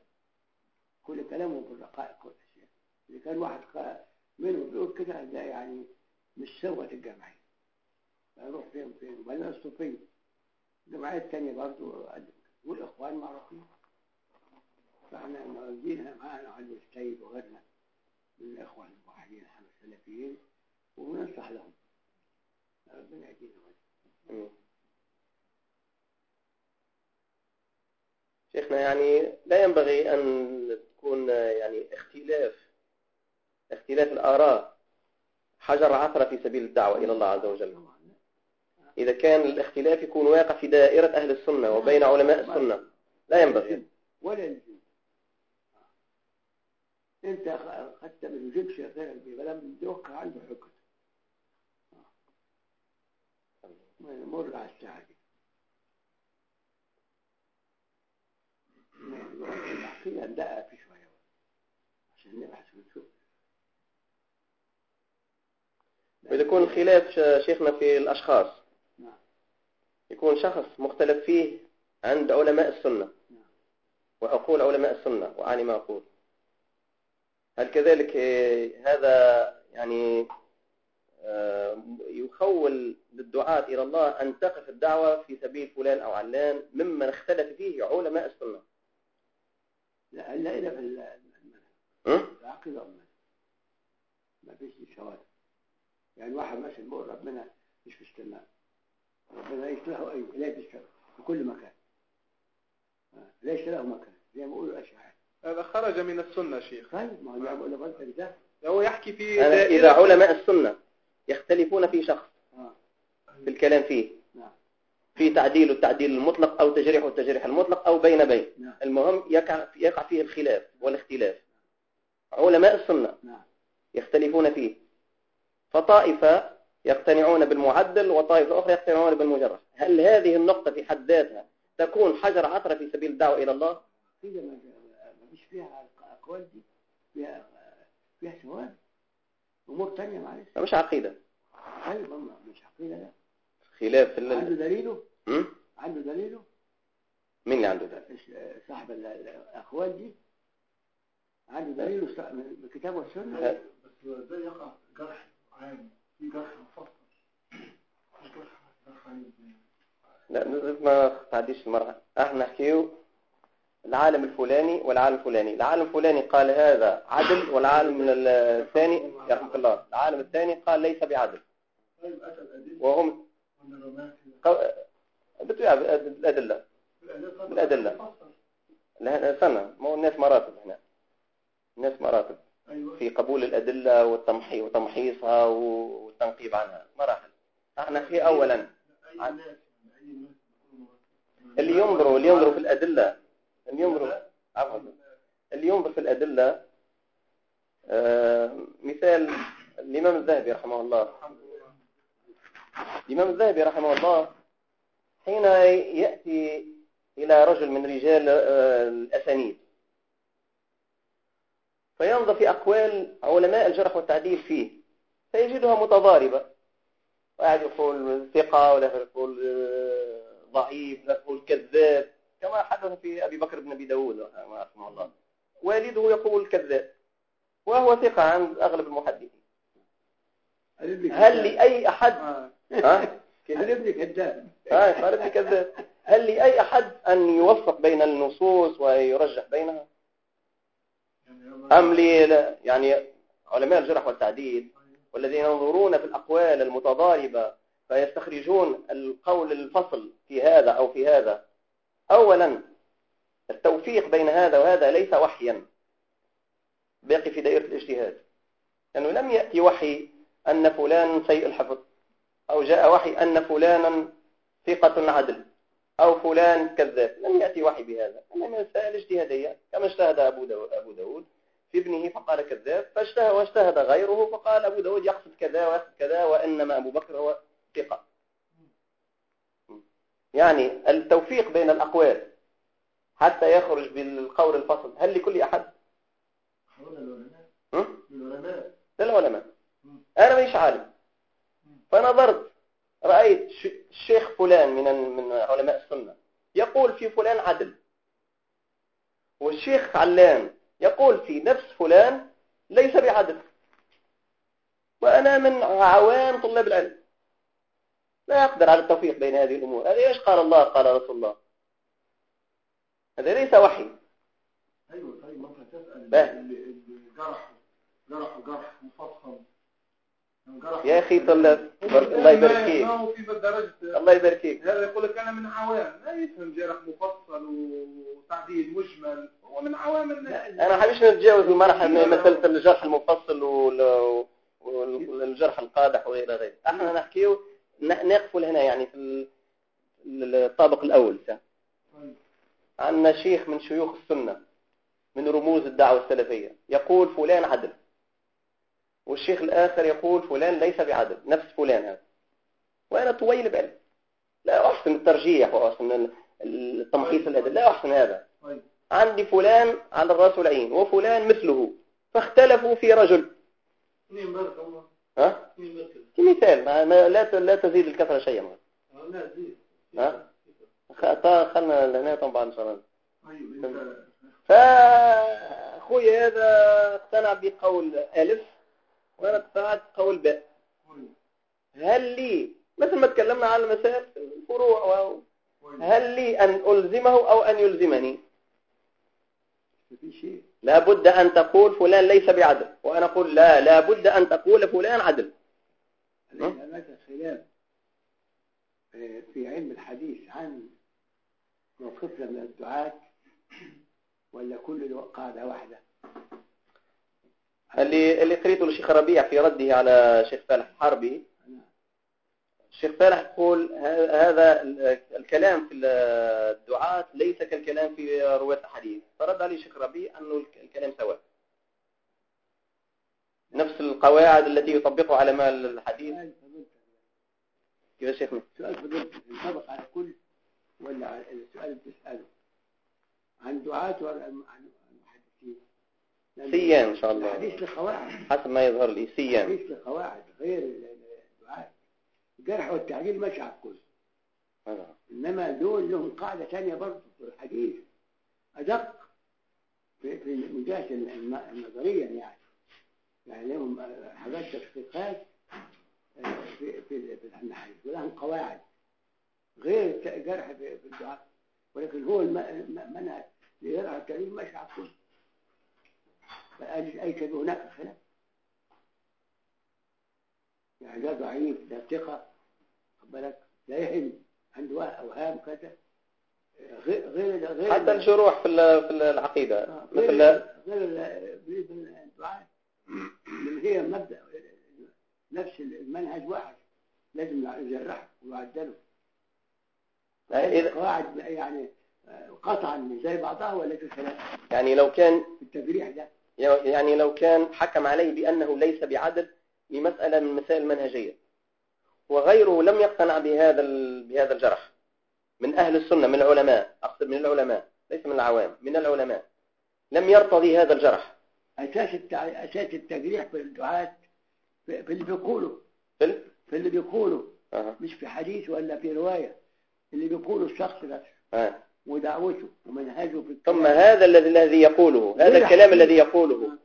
كل كلامهم في الرقائق والاشياء إذا كان واحد منهم بيقول كده ده يعني مش سوت الجمعية. هنروح فين فين وبعدين الصوفيه الجمعيه الثانية برضه والإخوان معروفين. فإحنا موجودين معانا علي السيد وغيرنا. من الإخوان الموحدين الحمد السلفيين وننصح لهم. ربنا يهدينا. شيخنا يعني لا ينبغي أن تكون يعني اختلاف اختلاف الآراء. حجر عثرة في سبيل الدعوة إلى الله عز وجل. إذا كان الاختلاف يكون واقع في دائرة أهل السنة وبين علماء السنة لا ينبغي. ولا انت خ- خدت من جبش غيرك بكلام الدوق عنده حكم ما يمر على الساعة دي. العقيده ندقق في شوية عشان نبحث ونشوف. يكون الخلاف شيخنا في الأشخاص. نعم. يكون شخص مختلف فيه عند علماء السنة. نعم. وأقول علماء السنة وأعني ما أقول. هل كذلك هذا يعني آه، يخول للدعاة إلى الله أن تقف الدعوة في سبيل فلان أو علان ممن اختلف فيه علماء السنة؟ لا الا الا في ال- المنهج م? العقيدة والمنهج ما فيش شواذ يعني واحد مثلا بيقول ربنا مش في السماء. ربنا ليس له أي لا في كل مكان. آه، ليس له مكان. زي ما بيقولوا الاشاعره هذا خرج من السنة شيخ. طيب ما هو لك ده؟ هو يحكي في إذا علماء السنة يختلفون في شخص آه. في الكلام فيه. نعم. في تعديل التعديل المطلق أو تجريح التجريح المطلق أو بين بين. نعم. المهم يقع يقع فيه الخلاف والاختلاف. علماء السنة نعم. يختلفون فيه. فطائفة يقتنعون بالمعدل وطائفة أخرى يقتنعون بالمجرد. هل هذه النقطة في حد ذاتها تكون حجر عثرة في سبيل الدعوة إلى الله كده ما ما فيش فيها أقوال دي فيها فيها شواذ أمور ثانية معلش. مش عقيدة. طيب ما- مش عقيدة لا. خلاف في عنده. دليله؟ م? عنده دليله؟ مين اللي عنده ده إيش- صاحب ال- الأقوال دي؟ عنده دليله من الكتاب والسنة؟ ه- بس ده يقع جرح عام في جرح مفصل. مش جرح عام. لا ما تعديش المرة إحنا نحكيو العالم الفلاني والعالم الفلاني. العالم الفلاني قال هذا عدل والعالم الثاني يرحمك الله. العالم الثاني قال ليس بعدل. وهم والنغمات قو- بتوع الأدلة. بالأدلة. لا سنة ما هو الناس مراتب هنا. الناس مراتب. في قبول الأدلة والتمحي وتمحيصها والتنقيب عنها. مراحل. إحنا في أولا. اللي ينظروا اللي ينظروا في الأدلة اللي ينظروا عفوا. اللي ينظر في الأدلة آه، مثال الإمام الذهبي رحمه الله. الإمام الذهبي رحمه الله حين يأتي إلى رجل من رجال آه، الأسانيد. فينظر في أقوال علماء الجرح والتعديل فيه فيجدها متضاربة. واحد يقول ثقة ولا يقول آه، ضعيف ولا يقول كذاب. كما حدث في أبي بكر بن أبي داود رحمه الله. والده يقول كذاب وهو ثقة عند أغلب المحدثين. هل لأي أحد؟ آه. ها؟ هل ابني كذاب؟ ها قال ابن كذاب. هل لأي أحد أن يوفق بين النصوص ويرجح بينها؟ أم لي لا- يعني علماء الجرح والتعديل والذين ينظرون في الأقوال المتضاربة فيستخرجون القول الفصل في هذا أو في هذا. أولا التوفيق بين هذا وهذا ليس وحيا. باقي في دائرة الاجتهاد. لأنه لم يأتي وحي أن فلان سيء الحفظ أو جاء وحي أن فلانا ثقة عدل أو فلان كذاب. لم يأتي وحي بهذا. إنما مسائل اجتهادية كما اجتهد أبو أبو داود في ابنه فقال كذاب فاجتهد واجتهد غيره فقال أبو داود يقصد كذا ويقصد كذا وإنما أبو بكر هو ثقة. يعني التوفيق بين الأقوال حتى يخرج بالقول الفصل. هل لكل أحد؟ هم؟ للعلماء أنا مش عالم. فنظرت رأيت ش- الشيخ فلان من من علماء السنة يقول في فلان عدل. والشيخ علان يقول في نفس فلان ليس بعدل. وأنا من عوام طلاب العلم. لا أقدر على التوفيق بين هذه الأمور. هذا إيش قال الله؟ قال رسول الله. هذا ليس وحي. أيوه طيب ممكن بقى. اللي اللي جرح جرح جرح مفصل. يا أخي طلاب الله يبارك فيك. الله يبارك فيك. هذا يقول لك أنا من عوام. ما يفهم جرح مفصل وتعديل مجمل. هو من عوام الناس. أنا حبيش نتجاوز المرحلة من مسألة الجرح المفصل وال- والجرح القادح وغير غير أحنا نحكيه نقفل هنا يعني في ال- ال- الطابق الأول. عندنا شيخ من شيوخ السنة من رموز الدعوة السلفية يقول فلان عدل. والشيخ الآخر يقول فلان ليس بعدل نفس فلان هذا. وأنا طويل بعلم لا أحسن الترجيح وأحسن ال- التمحيص الأدل لا أحسن هذا. طيب. عندي فلان على الرأس والعين وفلان مثله فاختلفوا في رجل. ها؟ كمثال ما ما لا لا تزيد الكثرة شيئا. لا زيد. ها؟ خلنا لهنا طبعا إن شاء الله. أيوه انت فاخوي هذا اقتنع بقول ألف وأنا اقتنعت بقول باء. هل لي مثل ما تكلمنا عن المسائل الفروع و- هل لي أن ألزمه أو أن يلزمني؟ في شيء. لابد أن تقول فلان ليس بعدل. وأنا أقول لا لابد أن تقول فلان عدل. العلامات الخلاف آه، في علم الحديث عن موقفنا من الدعاة ولا كل قاعدة واحدة. اللي اللي قريته للشيخ ربيع في رده على شيخ فالح الحربي الشيخ فالح يقول هذا ال- الكلام في الدعاة ليس كالكلام في رواة الحديث فرد عليه الشيخ ربيع أنه الك- الكلام سواء. نفس القواعد التي يطبقها علماء الحديث. سؤال فضلت كيف شيخنا سؤال فضلت ينطبق على كل ولا على السؤال اللي بتسأله. عن دعاة ولا عن عن محدثين لأن سيان إن شاء الله. الحديث له قواعد حسب ما يظهر لي سيان. الحديث له قواعد غير الجرح والتعديل ماشي على الكل. هذا. إنما دول لهم قاعدة تانية برضه في الحديث. أدق في, في من جهة النظرية يعني. يعني لهم آه، حاجات تدقيقات آه، في في في الحديث ولهم قواعد. غير الجرح في الدعاء. ولكن هو منهج لجرح التعديل ماشي على الكل. فقال أي شيء هناك خلاف. يعني ده ضعيف ده ثقة. خد بالك لا يهم. عنده أوهام كذا. غير غير غير حتى الجروح في في العقيدة. آه، مثل غير غير بالنسبة للدعاء اللي هي مبدأ نفس المنهج واحد. لازم يجرحه ويعدله. إذا قواعد يعني آه، قطعا زي بعضها ولا في خلاف يعني لو كان التجريح ده. يعني لو كان حكم عليه بأنه ليس بعدل لمسألة من مسائل المنهجية وغيره لم يقتنع بهذا بهذا الجرح. من أهل السنة من العلماء أقصد من العلماء ليس من العوام من العلماء. لم يرتضي هذا الجرح. أساس التع... أساس التجريح في الدعاة في في اللي بيقولوا في في اللي بيقولوا آه. مش في حديث ولا في رواية. اللي بيقوله الشخص ده آه. ودعوته ومنهجه في ثم الكلام. هذا الذي الذي يقوله هذا الكلام. الذي يقوله.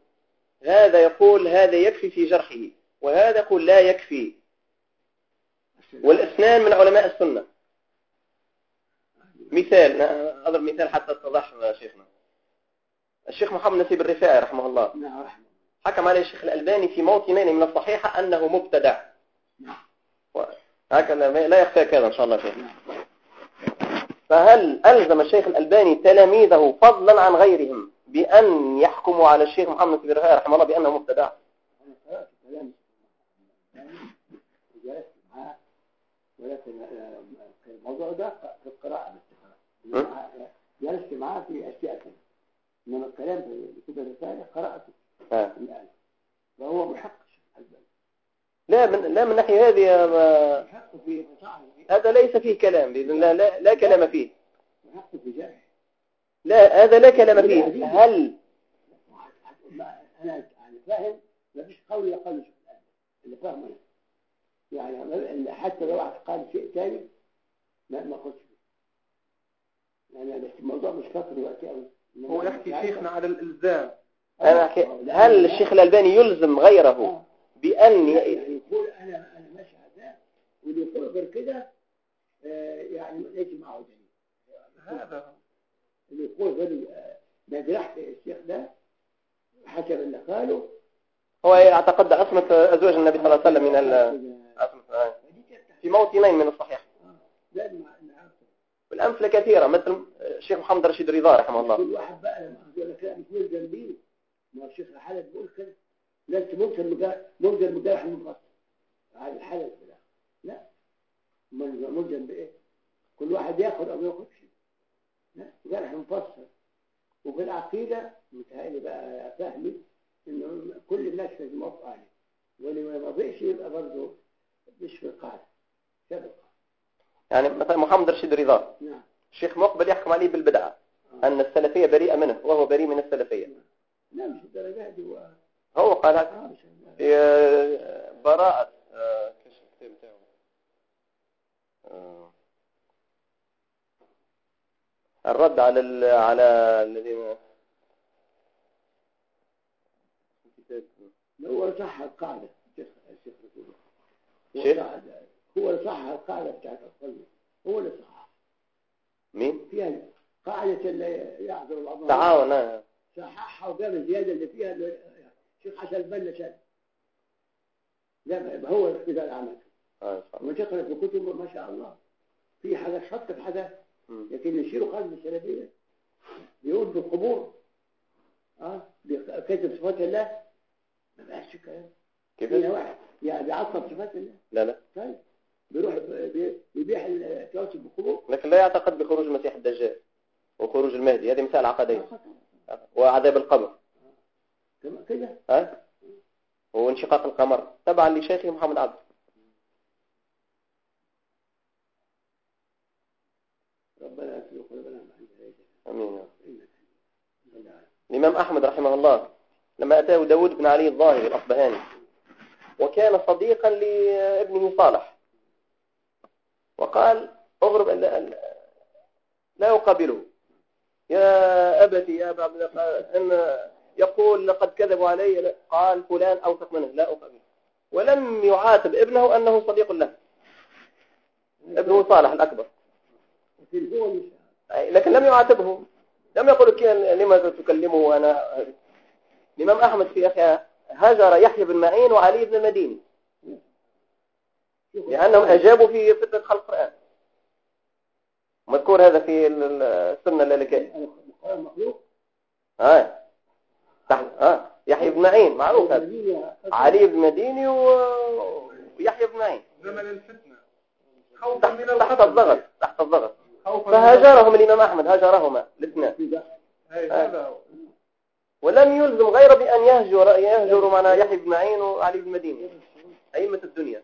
هذا يقول هذا يكفي في جرحه. وهذا يقول لا يكفي. والاثنان من علماء السنة. مثال أضرب مثال حتى اتضح شيخنا. الشيخ محمد نسيب الرفاعي رحمه الله. نعم حكم عليه الشيخ الألباني في موطنين من الصحيحة أنه مبتدع. نعم. هكذا لا يخفى هذا إن شاء الله شيخ. فهل ألزم الشيخ الألباني تلاميذه فضلا عن غيرهم بأن يحكموا على الشيخ محمد نسيب الرفاعي رحمه الله بأنه مبتدع؟ وجلست معاه ولكن آه، الموضوع ده في القراءة. جلست معاه في أشياء كده إنما الكلام في كتب الرسالة قرأته آه. الآن وهو محق لا من لا من ناحية هذه مصاعب هذا ليس فيه كلام بإذن الله لا, لا كلام فيه لا هذا لا كلام فيه هل يعني فاهم ما فيش قول الألباني اللي فاهمه. يعني حتى لو واحد قال شيء ثاني ما ما اخدش فيه. يعني بس الموضوع مش فاكر دلوقتي قوي هو يحكي شيخنا على الإلزام. أنا أحكي هل الشيخ الألباني يلزم غيره بأن ي- يقول أنا أنا ماشي على ده واللي يقول غير كده آه، يعني ليس معه دليل هذا اللي يقول غير آه، ما جرحت الشيخ ده حسب اللي قاله هو اعتقد عصمة أزواج النبي صلى الله عليه وسلم من عصمة. في موطنين من الصحيح. والأمثلة كثيرة مثل الشيخ محمد رشيد رضا رحمه الله. كل واحد بقى لما يقول لك لا ملزم بيه ما الشيخ الحلب بيقول كده. لا أنت ملزم مجا- ملزم مجرح المفصل هذا الحلب الآخر. لا. ملزم بإيه؟ كل واحد ياخد أو ما ياخدش لا. جرح مفصل وفي العقيدة متهيألي بقى فهمي إنه كل الناس لازم يوافقوا عليه. واللي ما يوافقش يبقى برضه مش في القاعدة سابق يعني مثلا محمد رشيد رضا. نعم. الشيخ مقبل يحكم عليه بالبدعة أن السلفية بريئة منه وهو بريء من السلفية. لا مش الدرجات دي هو هو قال هكذا. في آه، براءة آه، كيش الكتاب بتاعه. آه، الرد على ال... على الذين كتاب هو صح القاعدة الشيخ شيخ؟ هو صح- القاعدة بتاعت الصلي هو اللي صح مين؟ فيها قاعدة اللي يعذر بعضهم تعاون آه. صححها وجاب الزيادة اللي فيها الشيخ حسن شال لا هو الاختلاف العمل. آه، صح. وما تقرأ في كتبه ما شاء الله. في حاجة شط في حاجة. مم. لكن يشيروا خالد السلفية. بيقول بالقبور آه كتب صفات الله. ما بقاش كلام كيف فيها واحد؟ يعني بيعطل صفات الله. لا لا. طيب. بيروح بي- بيبيع الكواكب بالقبور لكن لا يعتقد بخروج المسيح الدجال وخروج المهدي. هذه مسائل عقدية وعذاب القبر كما كده؟ ها؟ وانشقاق القمر. تبعا لشيخه محمد عبد. ربنا يسلك قلوبنا مع الهداية آمين الإمام أحمد رحمه الله. لما أتاه داود بن علي الظاهري الأصبهاني. وكان صديقا لابنه صالح. وقال أغرب لا, لا أقابله. يا أبتي يا أبا عبد إن يقول لقد كذبوا علي. قال فلان أوثق منه. لا أقابله. ولم يعاتب ابنه أنه صديق له. ابنه صالح الأكبر. لكن لم يعاتبه. لم يقل كي- لماذا تكلمه؟ وأنا الإمام أحمد في أخي هجر يحيى بن معين وعلي بن المديني. لأنهم أجابوا في فتنة خلق القرآن. مذكور هذا في ال- ال- السنة اللالكية القرآن مخلوق ها تحت ها يحيى بن معين معروف هذا. علي بن مديني و- ويحيى بن معين. زمن الفتنة. خوفا تحت, من تحت القتل الضغط تحت الضغط. فهجرهم الإمام أحمد هجرهما. أي هذا ولم يلزم غير بأن يهجر يهجر معنا يحيى بن معين وعلي بن مديني أئمة الدنيا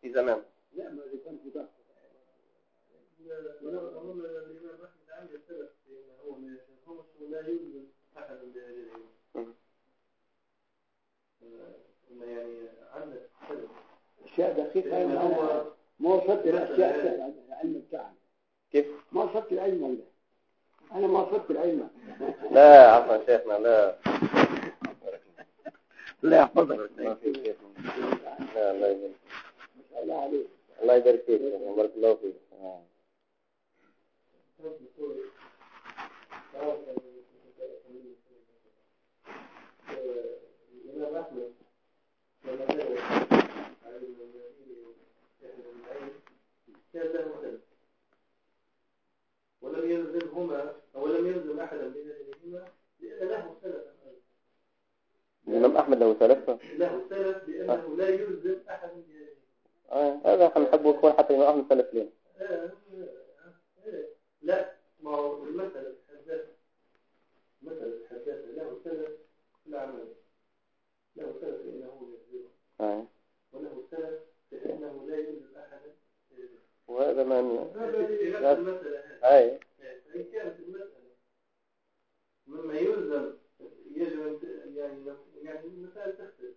في زمان. لا ما إذا كان في أظن الإمام أحمد في أنه هو يلزم أحد بهذه العلم. يعني عندك أشياء دقيقة هو ما وصلت الأشياء العلم بتاعنا كيف؟ ما وصلت العلم ولا؟ أنا ما وصلت العلم لا عفوا شيخنا لا. لا يحفظك ما في شيخنا. لا الله يبارك الله فيك. بارك الله فيك. آه. الإمام ولم يلزمهما أو لم يلزم أحدا بين يديهما لأن له سلف الإمام أحمد له سلف له سلف بأنه لا يلزم أحدا بيده آه هذا نحب يكون حتى الإمام أحمد سلف لنا آه، لا ما هو المثل الحداثة. مثل الحداثة له سلف في العمل. له سلف إنه يلزمه آه. وله سلف بأنه لا يلزم وهذا ما أي. فإن كانت المسألة مما يلزم يجب يعني يعني المسألة تختلف.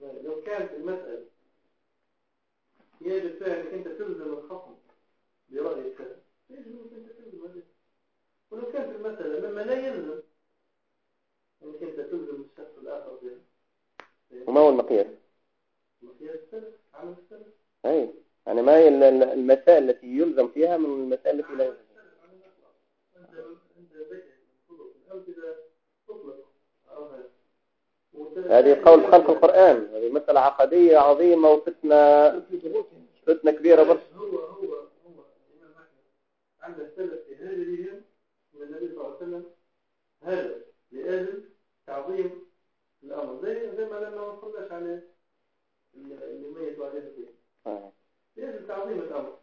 لو كانت المسألة يجب فيها أنك أنت تلزم الخصم برأي كذا يجب أنك أنت تلزم هذا ولو كانت المسألة مما لا يلزم أنك أنت تلزم الشخص الآخر بها. وما هو المقياس؟ المقياس السلف عمل السلف. أي. يعني ما هي ال- ال- المسائل التي يلزم فيها من المسائل التي لا يلزم هذه قول خلق القرآن. هذه مسألة عقدية عظيمة وفتنة فتنة كبيرة برضه. هو هو هو الإمام أحمد عنده السلف في هجرهم من النبي صلى الله عليه وسلم هذا لأجل تعظيم الأمر زي زي ما لما ما صلىش عليه اللي ميت عليه فيه لأجل تعظيم الأمر.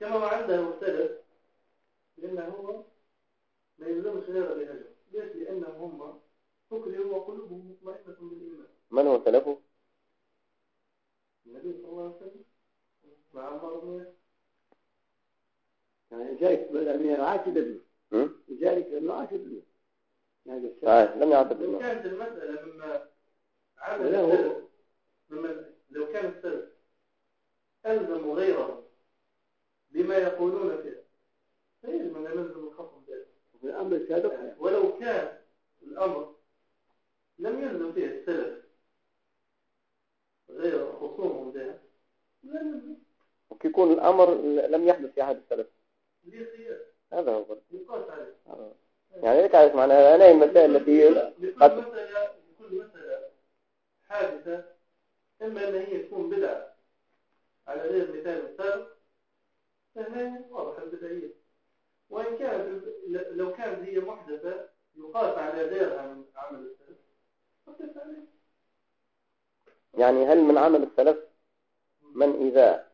كما هو عنده السلف لأنه هو ما يلزمش غيره بهجر ليش؟ لأنهم هم فكرهم وقلوبهم مطمئنة بالإيمان. من هو سلفه؟ النبي صلى الله عليه وسلم مع عمار بن ياسر يعني بدأ من العاشر ابنه؟ لذلك لأنه عاشر ابنه. يعني آه. لم يعتد لو الله. كانت المسألة مما عمل لو كان السلف ألزموا غيره بما يقولون فيه فيجب أن يلزم الخصم ذلك؟ الأمر السابق ولو كان الأمر لم يلزم فيه السلف غير خصومهم ذلك. لا يلزم. يكون الأمر لم يحدث في عهد السلف. ليه خيار هذا هو. برضه. يقاس عليه. آه. يعني لك عارف معناها أنا المسائل التي لكل مسألة لكل مسألة حادثة إما أن هي تكون بدعة. على غير مثال السابق فهي واضحة البدعية وإن كانت لو كانت هي محدثة يقاس على غيرها من عمل السلف فقس عليه يعني هل من عمل السلف؟ من إذا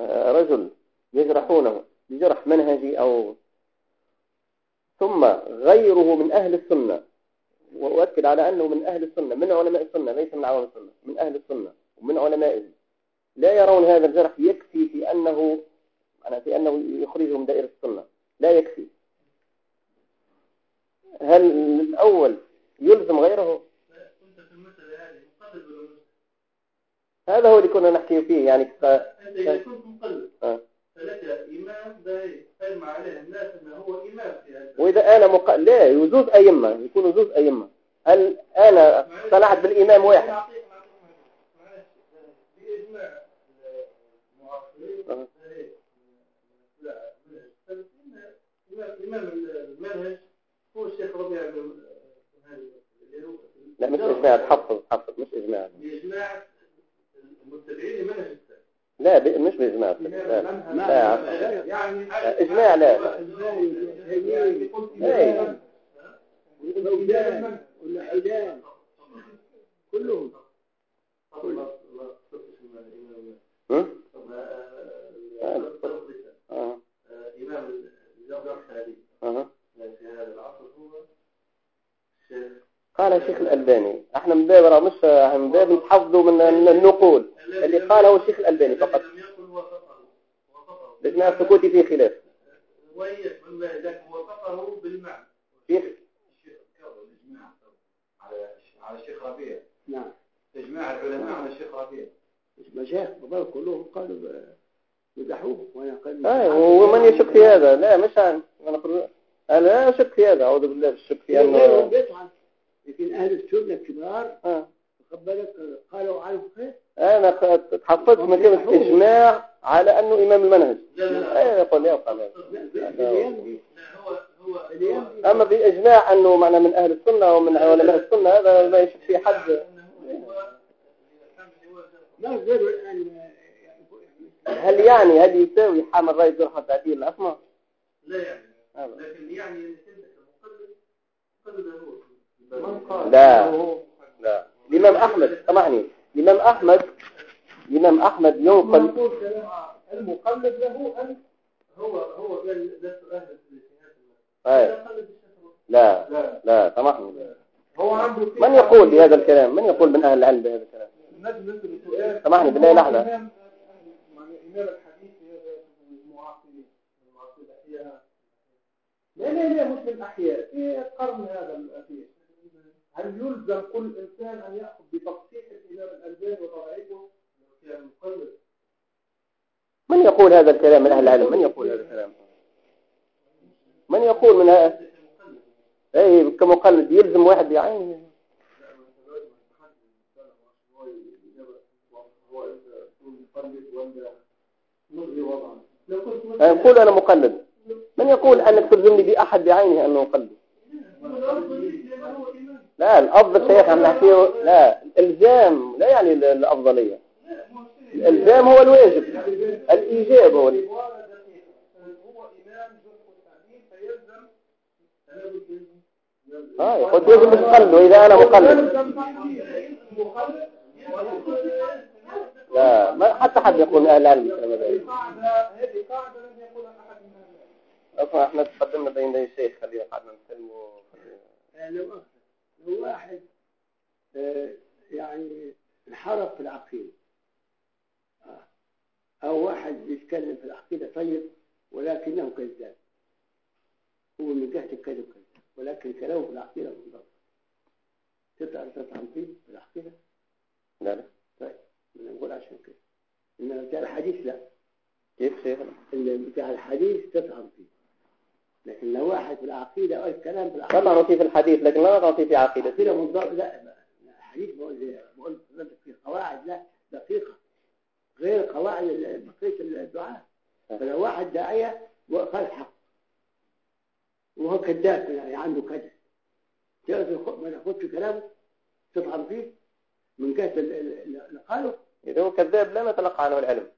آه، رجل يجرحونه بجرح منهجي أو ثم غيره من أهل السنة وأؤكد على أنه من أهل السنة من علماء السنة ليس من عوام السنة من أهل السنة ومن علمائه. لا يرون هذا الجرح يكفي في أنه أنا في أنه يخرجه من دائرة السنة. لا يكفي. هل الأول يلزم غيره؟ هذا هو اللي كنا نحكي فيه يعني ف... أنت إذا كنت مقلد آه. فلك إمام باهي أجمع عليه الناس أنه هو إمام في هذا. وإذا أنا مق... لا يجوز أئمة يكونوا يجوز أئمة. هل أنا اقتنعت بالإمام واحد نعطيك نعطيك معلش بإجماع لا المنهج هو الشيخ ربيع لا مش إجماع تحفظ تحفظ مش إجماع. بإجماع المتبعين لمنهج السلف لا ب... مش بإجماع. لا لا يعني إجماع لا. يعني قلت إيه. والميدان والحيدان كلهم هم؟ آه. إمام الجبر الحالي. في هذا العصر هو الشيخ قال الشيخ الألباني إحنا من باب مش من باب نحفظه من النقول. اللي قاله الشيخ الألباني فقط. الذي لم يقل وافقه وافقه لأن السكوت فيه خلاف. وهي من ذلك وافقه بالمعنى شيخ. على على الشيخ ربيع نعم. اجماع العلماء على الشيخ ربيع. مشايخ كبار كلهم قالوا قال آه ومن يشك في هذا؟ لا مش عن أنا أقول- أنا لا أشك في هذا. أعوذ بالله بالشك في أنه لكن أهل السنة الكبار آه. بالك قالوا عنه خير أنا تحفظت من كلمة إجماع على أنه إمام المنهج. لا لا لا. أي يقول. لا، لا هو هو أما بإجماع أنه معنا من أهل السنة ومن علماء السنة هذا لا يشك في حد. أنه هو الحمل هو لا غيره الان هل يعني هل يساوي حامل رأي جرح تعديل الأسماء؟ لا يعني. هذا. لكن يعني انك انت كمقلد قلد هو من قال لا. لا. الإمام أحمد سامحني. الإمام أحمد الإمام أحمد ينقل المقلد له أن هو هو قال لست الاجتهاد أي. لا. لا. لا سامحني. هو عنده من يقول بهذا الكلام؟ من يقول من أهل العلم بهذا الكلام؟ سؤال سامحني بالله لحظة. يعني الحديث المعاصرين المعاصرين الأحياء. لا لا لا مش بالأحياء في القرن هذا الأخير. هل يلزم كل إنسان أن يأخذ بتصحيح الإمام الألباني وتضعيفه؟ كان مقلد من يقول هذا الكلام من أهل العلم؟ من يقول هذا الكلام؟ من يقول من هذا أي كمقلد يلزم واحد بعينه يقول أنا مقلد. من يقول أنك تلزمني بأحد بعينه أنه مقلد؟ لا الأفضل شيخ عم نحكيه لا الإلزام لا يعني الأفضلية. الإلزام هو الواجب الإيجاب هو ال- آه قلت يجب مقلد وإذا أنا مقلد. لا ما حتى حد يقول من أهل العلم مثل ما هذه قاعدة لم يقولها أحد. أصلا إحنا تقدمنا بين يدي الشيخ خلينا قعدنا نتكلم يعني لو لو واحد آه، يعني انحرف في العقيدة آه، أو واحد بيتكلم في العقيدة طيب ولكنه كذاب. هو من جهة الكذب كذاب ولكن كلامه في العقيدة منضبط تقدر تطعن فيه في العقيدة؟ لا لا. طيب. نقول عشان كده. إنما بتاع الحديث لا. كيف شيخ؟ اللي بتاع الحديث تطعن فيه. لكن لو واحد في العقيدة أو الكلام في العقيدة فيه في الحديث لكن لا فيه في عقيدة. منضبط لا الحديث بقول زي بقول في قواعد لا دقيقة. غير قواعد بقية الدعاء. فلو واحد داعية وقال حق. وهو كذاب يعني عنده كذب. تقدر ما تاخدش كلامه تطعن فيه. من جهة ال- ال- اللي قاله إذا هو كذاب لا نتلقى عنه العلم.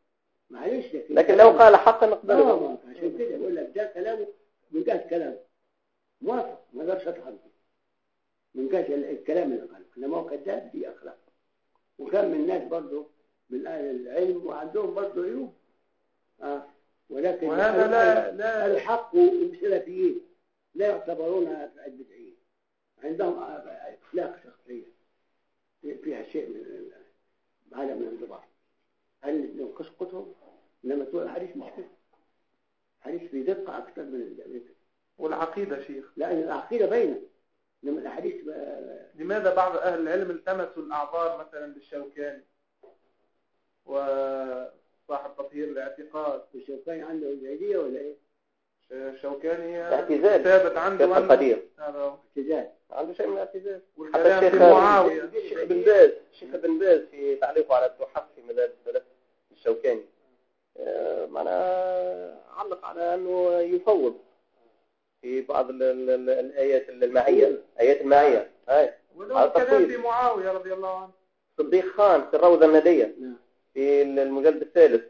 معلش لكن لكن لو قال حقا نقبله. عشان كده بقول لك ده كلامه من جهة كلامه. موافق. ما أقدرش فيه من جهة ال- الكلام اللي قاله. إنما هو كذاب دي أخلاق. وكم من الناس برضه من أهل العلم وعندهم برضه عيوب. آه ولكن وهذا لا لا الحق والسلفيين لا يعتبرون بدعيين عندهم أخلاق شخصية. فيها شيء من ال- عدم الانضباط هل ينقصهم إنما تقول الحديث مش كده الحديث في دقة أكثر من ال- والعقيدة شيخ. لأن العقيدة باينه انما الحديث ما- لماذا بعض أهل العلم التمسوا الأعذار مثلا للشوكاني وصاحب تطهير الاعتقاد. الشوكاني عنده الجاهليه ولا إيه؟ الشوكاني اعتزال. ثابت عنده هذا. اعتزال. عنده شيء من الاعتزال حتى والكلام الشيخ في معاوية الشيخ بن باز الشيخ بن باز في تعليقه على التحف في مذهب السلف الشوكاني. آه، معناه علق على أنه يفوض في بعض ال- ال- ال- الآيات المعية. آيات المعية. هاي. وله الكلام التفويض. في معاوية رضي الله عنه. صديق خان في الروضة الندية. نعم. في المجلد الثالث.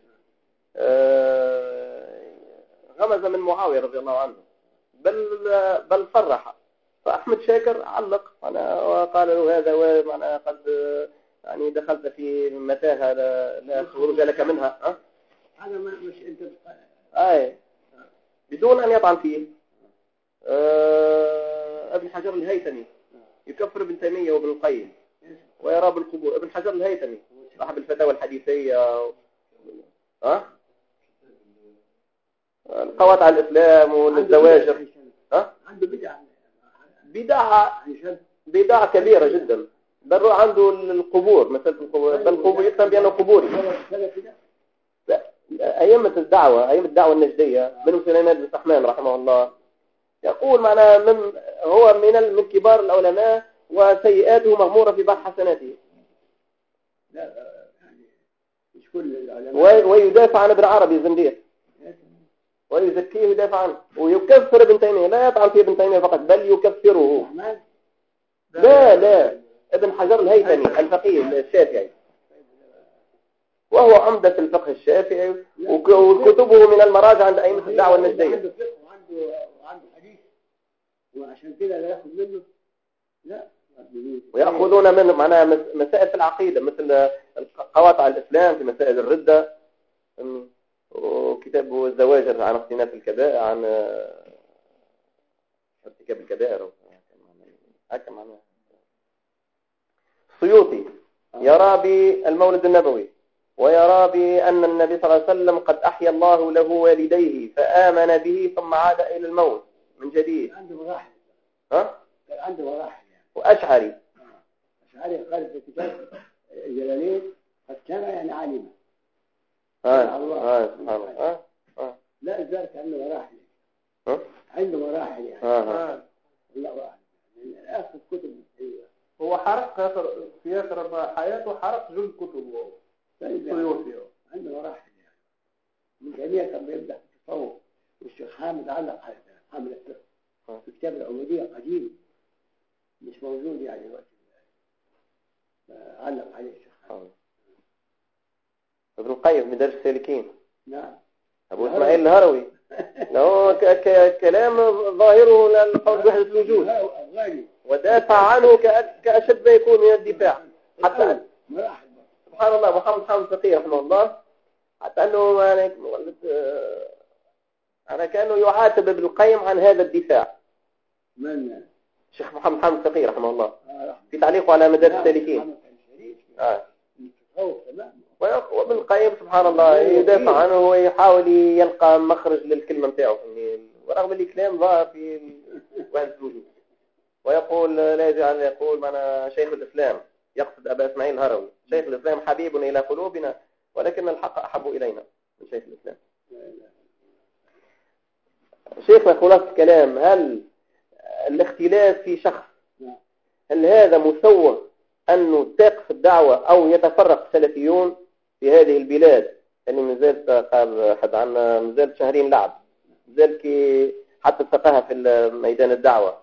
آه، غمز من معاوية رضي الله عنه. بل بل صرح فأحمد شاكر علق. أنا وقال له هذا ومعنى قد يعني دخلت في متاهة لا, خروج لك منها. أه؟ هذا ما مش أنت بتقال. أي. بدون أن يطعن فيه. آه، ابن حجر الهيثمي. يكفر ابن تيمية وابن القيم. ويرى بالقبور. ابن حجر الهيثمي صاحب الفتاوى الحديثية. ها؟ القوات على الإسلام والزواجر. ها؟ عنده بدعة. بدعة بدعة كبيرة جدا. بل عنده القبور مسألة القبور. يفهم بأنه قبوري أئمة الدعوة أئمة الدعوة النجدية منهم سليمان بن سحمان رحمه الله. يقول معنا من هو من من كبار العلماء وسيئاته مغمورة في بعض حسناته لا يعني مش كل العلماء. وي- ويدافع عن ابن عربي الزنديق ويزكيه ويدافع عنه ويكفر ابن تيمية لا يطعن في ابن تيمية فقط بل يكفره. لا لا ابن حجر الهيثمي الفقيه الشافعي. وهو عمدة الفقه الشافعي وك- وكتبه من المراجع عند أئمة الدعوة النجدية. عنده فقه وعنده وعنده حديث. وعشان كده لا يأخذ منه. لا ويأخذون منه معناها مس- مسائل في العقيدة مثل قواطع الإسلام في مسائل الردة. أم، وكتاب الزواجر عن اختلاف الكبائر عن آه، ارتكاب الكبائر. أو هكذا معناها السيوطي يرى بالمولد النبوي ويرى بأن النبي صلى الله عليه وسلم قد أحيا الله له والديه فآمن به ثم عاد إلى الموت من جديد. عنده مراحل ها؟ كان عنده مراحل وأشعري. الشعري قال في كتاب جلالين قد كان يعني عالما. آه آه سبحان الله. آه آه. لا ذلك عنده مراحل؟ عنده مراحل يعني. آه آه. الله أعلم. يعني آخر كتب هو حرق آخر في آخر حياته حرق جل كتبه. طيب يعني عنده مراحل يعني. من جميع كان بيبدأ في التصوف والشيخ حامد علق على حامد الفقه آه. في كتاب العمودية قديم مش موجود يعني. دلوقتي علق عليه الشيخ حامد. آه. ابن القيم من درس السالكين نعم. أبو إسماعيل الهروي. له ك- كلام ظاهره للقول وحدة الوجود. ودافع عنه كأ- كأشد ما يكون من الدفاع. حتى سبحان الله محمد حامد فقيه رحمه الله. حتى أنه يعني آه، أنا كأنه يعاتب ابن القيم عن هذا الدفاع. من؟ الشيخ محمد حامد فقيه رحمه الله. آه، في تعليقه على مدارس. السالكين شريف آه. تمام وابن القيم سبحان الله يدافع عنه ويحاول يلقى مخرج للكلمة نتاعه ورغم اللي كلام ظاهر في وحدة الوجود ويقول لا يجعل يقول معنا شيخ الإسلام يقصد أبا إسماعيل الهروي شيخ الإسلام حبيب إلى قلوبنا ولكن الحق أحب إلينا من شيخ الإسلام. شيخنا خلاصة الكلام هل الاختلاف في شخص هل هذا مسوغ أنه تقف الدعوة أو يتفرق السلفيون؟ في هذه البلاد. اللي ما زالت قال حد عنا ما زالت شهرين لعب. ما زال كي حتى الثقافة في ميدان الدعوة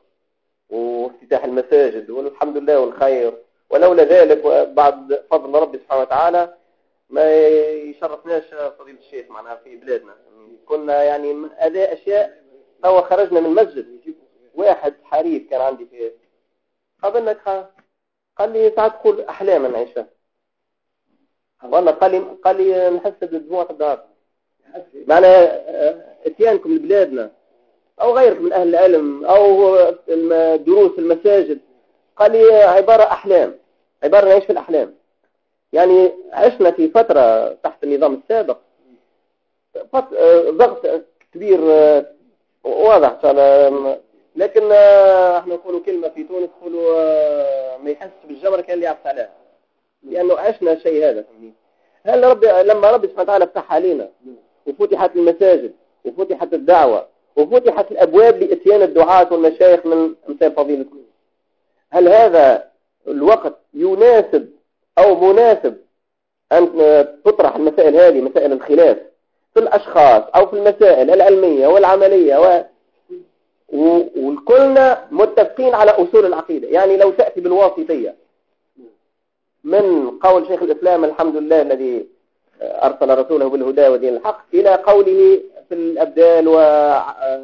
وافتتاح المساجد والحمد لله والخير. ولولا ذلك بعد فضل ربي سبحانه وتعالى ما يشرفناش فضيلة الشيخ معنا في بلادنا. كنا يعني أداء أشياء توا خرجنا من المسجد. واحد حريف كان عندي في قابلنا قال لي ساعات تقول أحلاما نعيشها والله قال لي قال لي نحس بدموع في الدار معناها آه، إتيانكم لبلادنا. أو غيركم من أهل العلم أو الم- دروس المساجد. قال لي عبارة أحلام. عبارة نعيش في الأحلام. يعني عشنا في فترة تحت النظام السابق. آه، ضغط كبير آه، واضح إن شاء الله. لكن إحنا نقولوا كلمة في تونس نقولوا ما يحسش بالجمرة كان اللي يعرف عليها. لأنه عشنا شيء هذا. هل ربي لما ربي سبحانه وتعالى فتح علينا وفتحت المساجد وفتحت الدعوة وفتحت الأبواب لإتيان الدعاة والمشايخ من أمثال فضيلة هل هذا الوقت يناسب أو مناسب أن تطرح المسائل هذه مسائل الخلاف في الأشخاص أو في المسائل العلمية والعملية؟ و... و- والكلنا متفقين على أصول العقيدة. يعني لو تأتي بالواسطية من قول شيخ الإسلام الحمد لله الذي أرسل رسوله بالهدى ودين الحق إلى قوله في الأبدال وأخلاق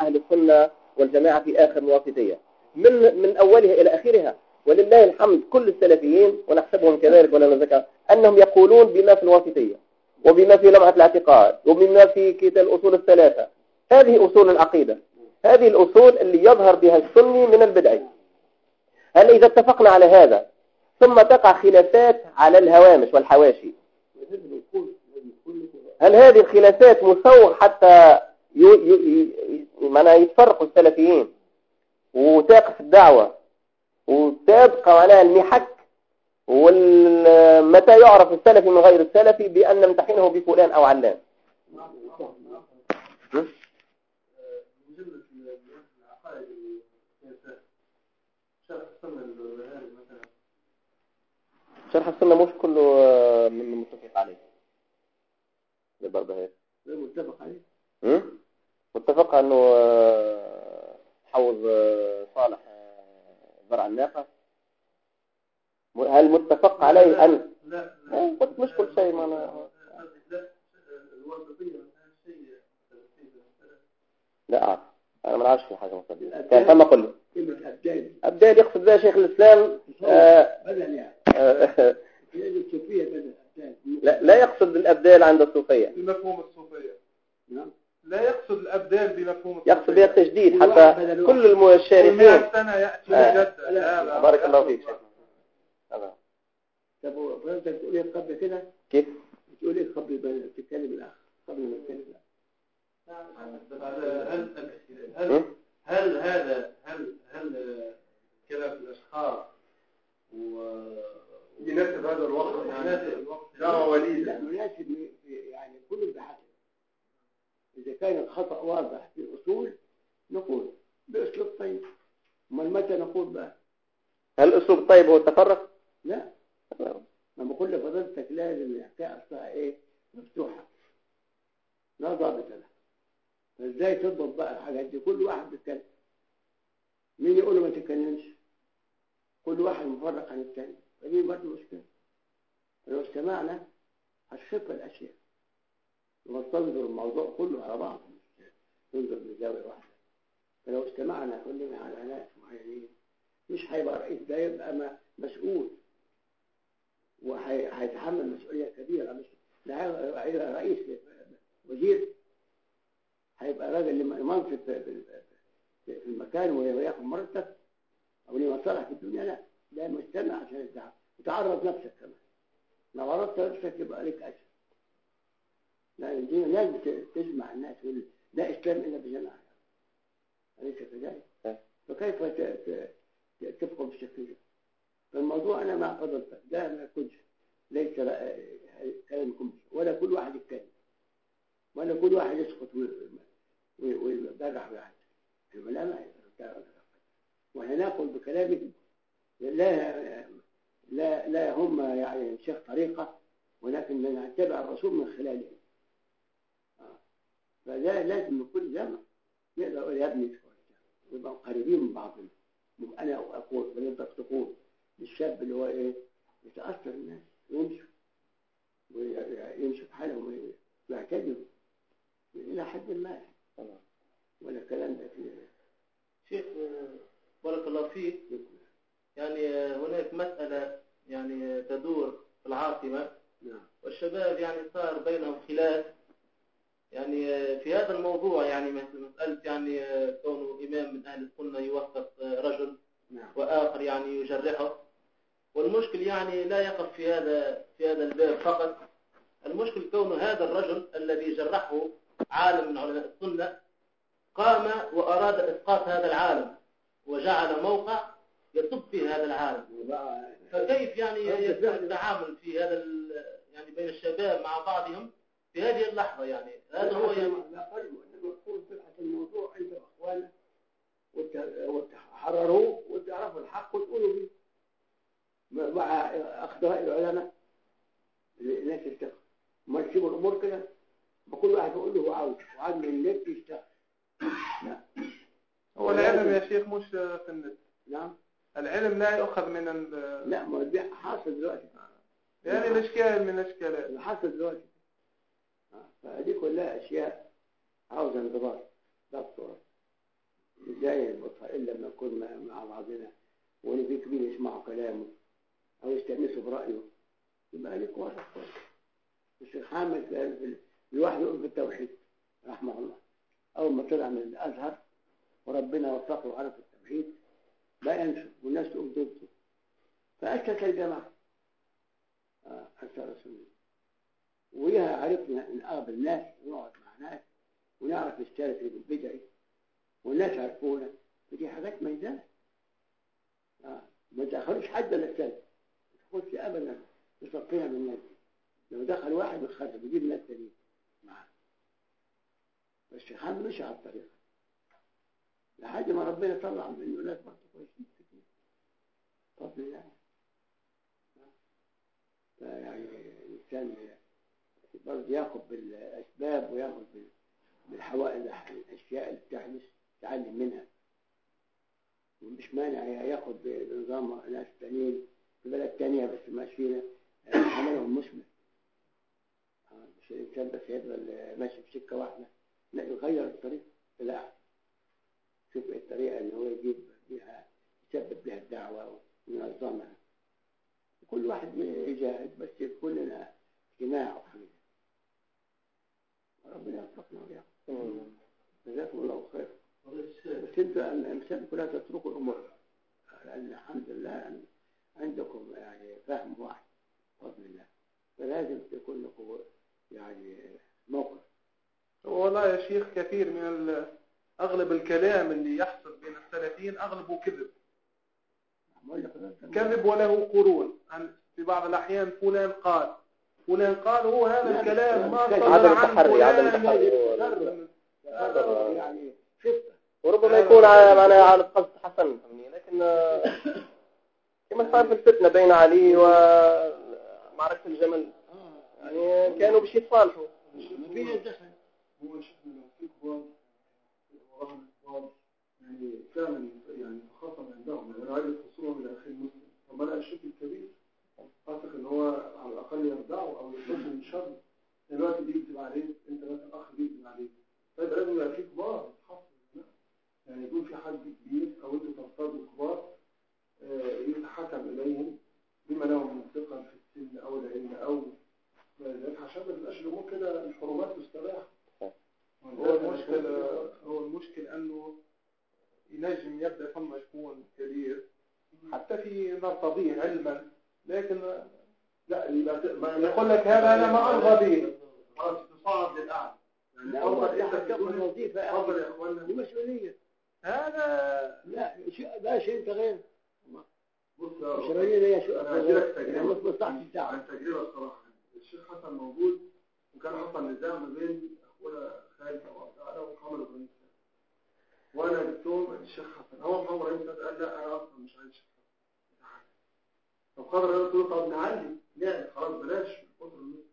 أهل السنة والجماعة في آخر الواسطية من من أولها إلى آخرها. ولله الحمد كل السلفيين ونحسبهم كذلك ولا نذكر أنهم يقولون بما في الواسطية وبما في لمعة الاعتقاد وبما في كتاب الأصول الثلاثة. هذه أصول العقيدة. هذه الأصول اللي يظهر بها السني من البدعي هل إذا اتفقنا على هذا ثم تقع خلافات على الهوامش والحواشي هل هذه الخلافات مسوغ حتى. معناها يتفرقوا السلفيين وتقف الدعوة وتبقى معناها المحك ومتى يعرف السلفي من غير السلفي بأن نمتحنه بفلان أو علان م? العقائد السياسات شرح السنة البهاري مثلا شرح السنة مش كله آه، من متفق عليه. البربهاري متفق عليه. م? متفق إنه آه، حوض آه، صالح زرع الناقة. هل متفق عليه؟ ان لا آه، قلت مش كل شيء ما أنا... لا لا اعرف أنا ما أعرفش في حاجة مصدقة كان فما قل لي أبدال يقصد بها شيخ الإسلام آه، يعني الصوفية لا لا يقصد بالابدال عند الصوفية. بمفهوم الصوفية. نعم. لا يقصد الأبدال بمفهوم يقصد بها الصوفية التجديد حتى. كل المشاركين. 100 سنة يأتي آه. بارك الله فيك شيخ. طب وفرنسا بتقول إيه؟ قبل كده؟ كيف؟ بتقول إيه؟ قبل ما تتكلم الأخ قبل ما تتكلم الأخ هل? هل هل هذا هل هل كلام الأشخاص يناسب هذا الوقت. يناسب الوقت. دعوة وليدة. لا مناسب م- يعني كل بحسب إذا كان الخطأ واضح في الأصول نقول بأسلوب طيب. أمال متى نقول بقى؟ هل الأسلوب الطيب هو التفرق؟ لا. لما كل فضلتك لازم الحكاية أصلها إيه؟ مفتوحة. لا ضابط لها. فإزاي تضبط بقى الحاجات دي؟ كل واحد بيتكلم. مين يقول له ما تتكلمش؟ كل واحد مفرق عن الثاني فدي برضه مشكلة. لو استمعنا هتخف الأشياء. لما تنظر الموضوع كله على بعض مش تنظر من زاوية واحدة. فلو استمعنا كلنا على ناس معينين مش هيبقى رئيس ده يبقى مسؤول. وهيتحمل مسؤولية كبيرة. مش لا هيبقى رئيس وزير. هيبقى راجل منصب في- المكان وياخد مرتب أو ليه مصالح في الدنيا لا. ده مستمع عشان الدعوة وتعرض نفسك كمان. لو عرضت نفسك يبقى لك أجر. لأن دي لازم تجمع الناس وال- لا إسلام إلا بجماعة. أليس كذلك؟ فكيف تبقى بالشكل ده؟ فالموضوع أنا مع فضلتك ده ما يكونش ليس كلامكم ولا كل واحد يتكلم. ولا كل واحد يسقط وي- وي- ويبرح ويعد الملامة وإحنا ناخذ بكلامه لا لا لا هم يعني شيخ طريقة ولكن نتبع الرسول من خلاله. آه. فلا لازم نكون جمع نقدر نقول يا ابني نبقى قريبين من بعضنا. أنا أقول أنت تقول. للشاب اللي هو إيه يتأثر الناس ويمشوا ويمشوا في حالهم ويعتدلوا إلى حد ما. ولا كلام ده فيه شيخ بارك الله فيك. يعني هناك مسألة يعني تدور في العاصمة. نعم. والشباب يعني صار بينهم خلاف. يعني في هذا الموضوع يعني مسألة يعني كونه إمام من أهل السنة يوسط رجل نعم. وآخر يعني يجرحه. والمشكل يعني لا يقف في هذا في هذا الباب فقط. المشكل كون هذا الرجل الذي جرحه عالم من علماء السنة قام وأراد إسقاط هذا العالم وجعل موقع يصب فيه هذا العالم. فكيف يعني يتم التعامل في هذا ال- يعني بين الشباب مع بعضهم في هذه اللحظة يعني؟ هذا هو يعني نقول تبحث الموضوع أنت وأخوانك وت- وتحرروه وتعرفوا الحق وتقولوا به مع أخطاء العلماء. الناس تشتغل ما تسيبوا الأمور كده. وكل واحد يقول له هو عاوز وعاد من النت يشتغل لا. هو العلم يا شيخ مش في النت. نعم. العلم لا يؤخذ من ال... لا ما دي حاصل دلوقتي. يعني الاشكال من الاشكالات حصل دلوقتي. آه، فدي كلها أشياء عاوزة انضباط. ضبط. إزاي نربطها إلا لما نكون مع- بعضنا؟ واللي في كبير يسمعوا كلامه. أو يستانسوا برأيه. يبقى لك كويس الشيخ حامد لوحده يقول في التوحيد رحمه الله. أول ما طلع من الأزهر وربنا وفقه وعرف التوحيد لا ينشر والناس تقول ضده فاسس الجماعه آه، أسس رسول وياها عرفنا نقابل ناس ونقعد مع ناس ونعرف في البدعي والناس عرفونا. فدي حاجات ميزان آه. ما تدخلوش حد الا السلف ما تدخلش أبدا. تصفينا بالناس لو دخل واحد يخرج بيجيب ناس تانيين. معاه. الشيخ حامد مشي على الطريقة لحد ما ربنا طلع منه ناس برضه كويسين كتير. بفضل الله فيعني الإنسان برضه ياخذ بالأسباب وياخذ بال- بالحوائج الأشياء اللي بتحدث يتعلم منها. ومش مانع ياخذ بنظام ناس تانيين في بلد تانية بس مش فينا عملهم مسلم. آه، مش الإنسان بس يفضل ماشي في سكة واحدة لا يغير الطريق. لا. شوف إيه الطريقة اللي هو يجيب بها يثبت بها الدعوة وينظمها. كل واحد يجاهد بس يكون لنا اجتماع وحمد ربنا يوفقنا وياكم جزاكم الله خير. بس أنتوا الامثال كلها تتركوا الأمور لأن الحمد لله عندكم يعني فهم واحد بفضل الله. فلازم تكون لكم يعني موقف. والله يا شيخ كثير من ال... أغلب الكلام اللي يحصل بين السلفيين أغلبه كذب. كذب وله قرون. عن- في بعض الأحيان فلان قال. فلان قال هو هذا الكلام ما صدر عدم عن التحري عدم فلان التحري. هذا يعني وربما يكون على معنى على قصد حسن فهمني؟ لكن آه، كما صار في الفتنة بين علي ومعركة الجمل. يعني كانوا باش يتصالحوا هو شفنا لو يعني فعلا يعني خاصة عندهم. يعني عايز خصوصا من أخي المسلم طب أنا الشرك الكبير. أعتقد إن هو على الأقل يردعه أو يخرج من شر. دلوقتي دي بتبقى عليك أنت مثلا اخ دي بتبقى عليك طيب لازم يبقى في كبار يتحفظ يعني يكون في حد كبير أو أنتوا تفترضوا كبار آه، يتحكم إليهم. بما لهم من ثقل في السن أو العلم ذلك. عشان ما تبقاش الأمور كده الحرمات تستباح هو المشكلة هو المشكل أنه ينجم يبدأ ثم يكون كبير. حتى في نرتضيه علما. لكن لا يقول لك هذا أنا ما أرضى به. خلاص تصعد للاعلى يعني لا هو افضل انت وظيفة يا افضل يا اخوانا دي مسؤولية هذا لا شو- باشا أنت غير. بص يا شو أنا هدي لك يعني تجربه بتاعك. عن تجربه الصراحه الشيخ حسن موجود وكان حصل نزاع ما بين أخونا خالد أنا إبراهيم سعد. وأنا لهم الشيخ حسن هو محمد سعد قال لا أنا أصلا مش عايز الشيخ حسن. طب قدر أنا طب نعلي. نعمل خلاص بلاش. الناس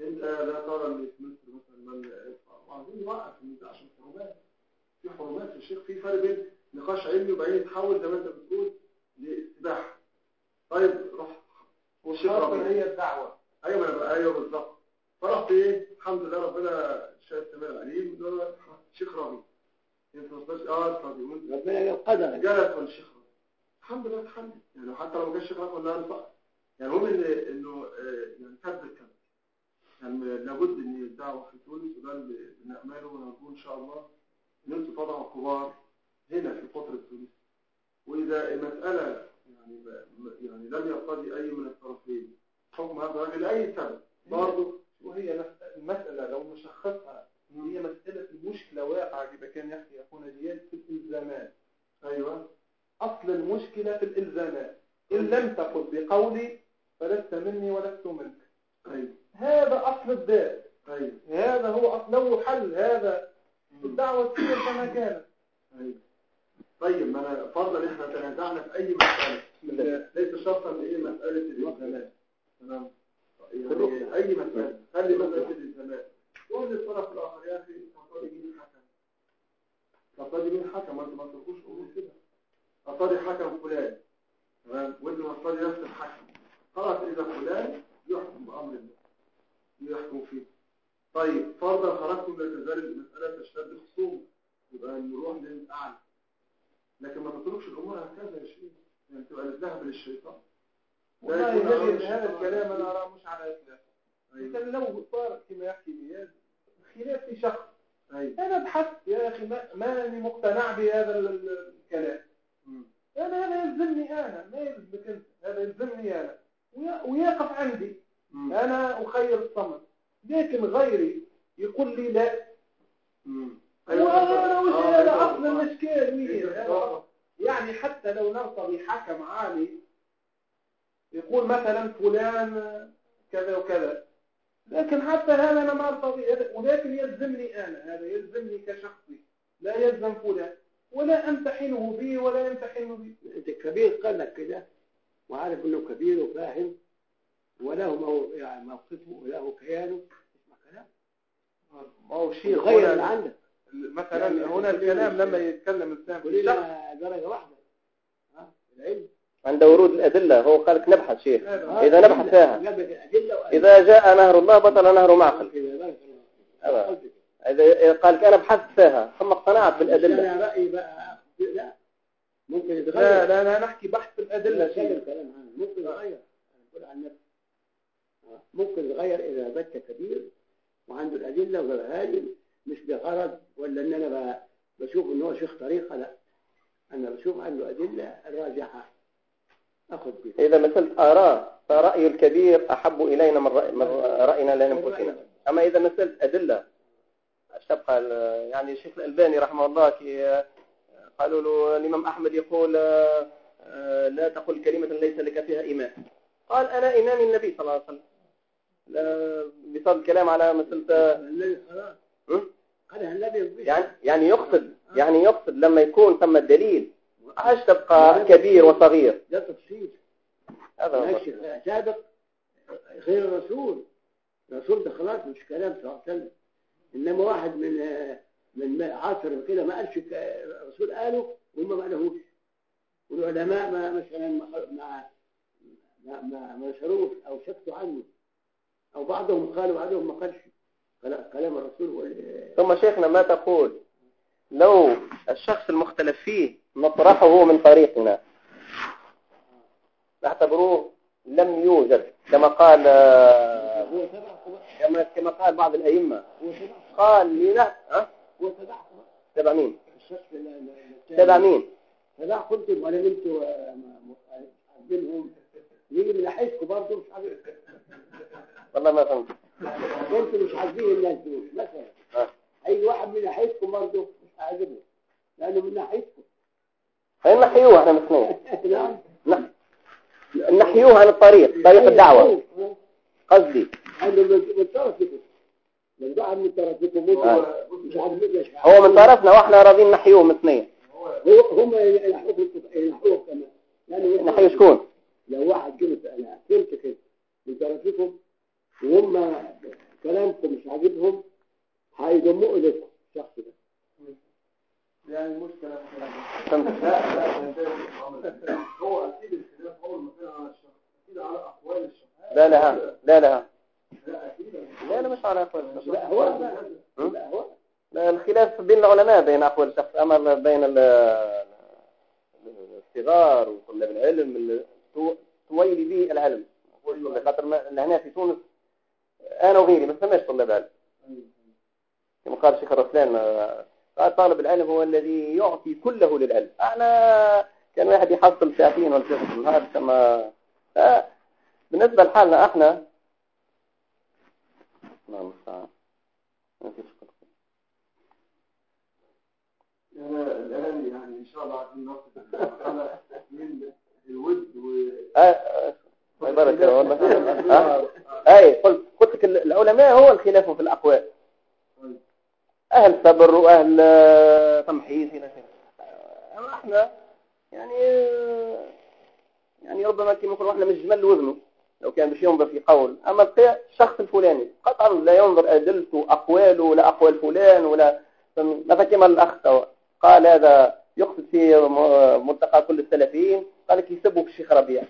إنت. لا ترى اللي في مصر مثلا من يدفع وعايزين نوقف النزاع عشان حرمات. في حرمات في الشيخ في فرق بين نقاش علمي وبعدين يتحول زي ما إنت بتقول لاستباحه طيب رحت والشرط هي الدعوة. أيوه أنا بقى أيوه بالظبط. فرحت إيه؟ الحمد لله ربنا شايف تمام العليم اللي هو ربنا قال قدر. جلس والشيخ ربيع الحمد لله اتحل يعني حتى لو ما كانش الشيخ ولا أنا يعني المهم ان إنه آه، يعني كذب الكلام. يعني لابد إن الدعوة في تونس وده اللي بنعمله ونرجو إن شاء الله. إن أنتم تضعوا كبار هنا في فتره تونس وإذا المسألة يعني يعني لم يقتضي أي من الطرفين حكم هذا الراجل لاي سبب برضه وهي مس- المسألة لو نشخصها هي مسألة المشكلة واقعة كما كان يحكي أخونا زياد في الإلزامات. أيوه. أصل المشكلة في الإلزامات. إن لم تقل بقولي فلست مني ولست منك. أيوه. هذا أصل الداء أيوه. هذا هو أصل لو حل هذا. الدعوة تسير كما كانت. أيوه. طيب ما أنا فرضا إحنا تنازعنا في أي مسألة. ليس شرطا لايه مسألة الإلزامات. تمام. يعني أي مسألة. خلي مسألة الإلزامات. قول للطرف الآخر يا أخي تقتضي مين حكم تقتضي مين حكم ما انت ما تقولش أمور كده. تقتضي حكم فلان. تمام؟ وانت تقتضي نفس الحكم. خلاص إذا فلان يحكم بأمر الله. يحكم فيه. طيب فرضا خرجتم لا تزال المساله تشتد خصومه يبقى نروح للاعلى لكن ما تتركش الأمور هكذا يا شيخ. يعني تبقى الذهب للشيطان. والله هذا الكلام أنا أراه مش على إطلاق أيوة. لكن لو صار كما يحكي زياد خلاف في شخص أيوة. أنا بحثت يا أخي ما ماني مقتنع بهذا ال- ال- الكلام مم. أنا هذا يلزمني أنا ما يلزمك أنت هذا يلزمني أنا ويقف عندي مم. أنا أخير الصمت لكن غيري يقول لي لا مم. وأنا وش آه، هذا أيوة. أصل الإشكال. هذا أصل. يعني حتى لو نرتضي حكم عالي يقول مثلا فلان كذا وكذا لكن حتى هذا أنا ما أرتضي هذا- ولكن يلزمني أنا هذا يلزمني كشخصي. لا يلزم فلان ولا أمتحنه به ولا يمتحنه به. أنت كبير قال لك كده وعارف إنه كبير وفاهم وله مو... يعني موقفه وله كيانه. اسمع كلام ما هو شيء غير اللي عندك مثلا يعني هنا الكلام لما يتكلم الإنسان في درجة واحدة. ها؟ العلم. عند ورود الأدلة هو قال لك نبحث شيخ. إذا نبحث فيها. إذا جاء نهر الله بطل نهر معقل. إذا قال لك أنا بحثت فيها ثم اقتنعت بالأدلة. أنا رأيي بقى. لا. ممكن يتغير. لا لا نحكي بحث الأدلة. عنه ممكن يتغير. عن نفسي. آه، ممكن يتغير إذا بت كبير وعنده الأدلة وغيرها مش بغرض ولا إن أنا بشوف إن هو شيخ طريقة لا. أنا بشوف عنده أدلة راجحة. إذا مثلت آراء فرأي الكبير أحب إلينا من, رأي من رأينا لأنفسنا أما إذا مثلت أدلة تبقى يعني الشيخ الألباني رحمه الله كي قالوا له الإمام أحمد يقول آه، لا تقل كلمة ليس لك فيها إيمان. قال أنا إمام النبي صلى الله عليه وسلم. بصدد الكلام على مسألة النبي خلاص م? قال النبي مفيش يعني يعني يقصد يعني يقصد لما يكون ثم الدليل عاش تبقى كبير وصغير. ده تفصيل. هذا سابق غير الرسول. الرسول ده خلاص مش كلام صلى الله عليه وسلم. إنما واحد من من عصر كده ما قالش الرسول قاله وهم ما قالوش والعلماء ما مثلا ما ما ما, ما, نشروش أو سكتوا عنه. أو بعضهم قالوا بعضهم ما قالش. كلا- كلام الرسول ثم شيخنا ما تقول؟ لو الشخص المختلف فيه نطرحه من طريقنا. نعتبروه لم يوجد كما قال كما كما قال بعض الأئمة. قال لنا ها؟ تبع مين تبع مين تبع كنتم ولا أنتوا آه، م- م- عارفينهم يجي من ناحيتكم برضه مش عارف والله ما فهمت. أنتوا مش عايزين الناس دول مثلا. أي واحد من ناحيتكم برضه مش عاجبه لأنه من ناحيتكم فنحيوه إحنا الاثنين نعم نح- نحيوه عن الطريق طريق الدعوة. قصدي. هو من طرفنا وإحنا راضيين نحيوه هو هم ينحوه كمان نحيو شكون؟ لو واحد جلس أنا فهمت كده من طرفكم وهم كلامكم مش عاجبهم هيضموا لكم الشخص ده يعني المشكلة لا لا. هو أكيد الخلاف أول ما كان على الشخص أكيد على أقوال الشخص. لا لا لا لا لا أكيد. لا لا مش على أقوال الشخص. لا هو? لا هو. لا، الخلاف بين العلماء بين أقوال الشخص. أما بين ال- الصغار وطلاب العلم تويلي به العلم. خاطر هنا في تونس أنا وغيري ما فماش طلاب علم كما قال الشيخ الرسلان قال طالب العلم هو الذي يعطي كله للعلم أنا كان واحد يحصل ساعتين ولا ثلاثة النهار كما آه، بالنسبة لحالنا إحنا نعم المستعان. ما الآن يعني إن شاء الله عايزين المسألة من الود و آه، آه، الله يبارك والله آه، اي قلت قلت لك العلماء هو الخلاف في الاقوال أهل صبر وأهل آه، تمحيص إلى اخره آه، أما إحنا يعني آه، يعني ربما كما نقول إحنا مش جمل وزنه لو كان باش ينظر في قول. القيا- الشخص الفلاني قطعا لا ينظر أدلته أقواله ولا أقوال فلان ولا مثلا كما توا قال هذا يقصد في ملتقى كل السلفيين قال لك يسبوا في الشيخ ربيع.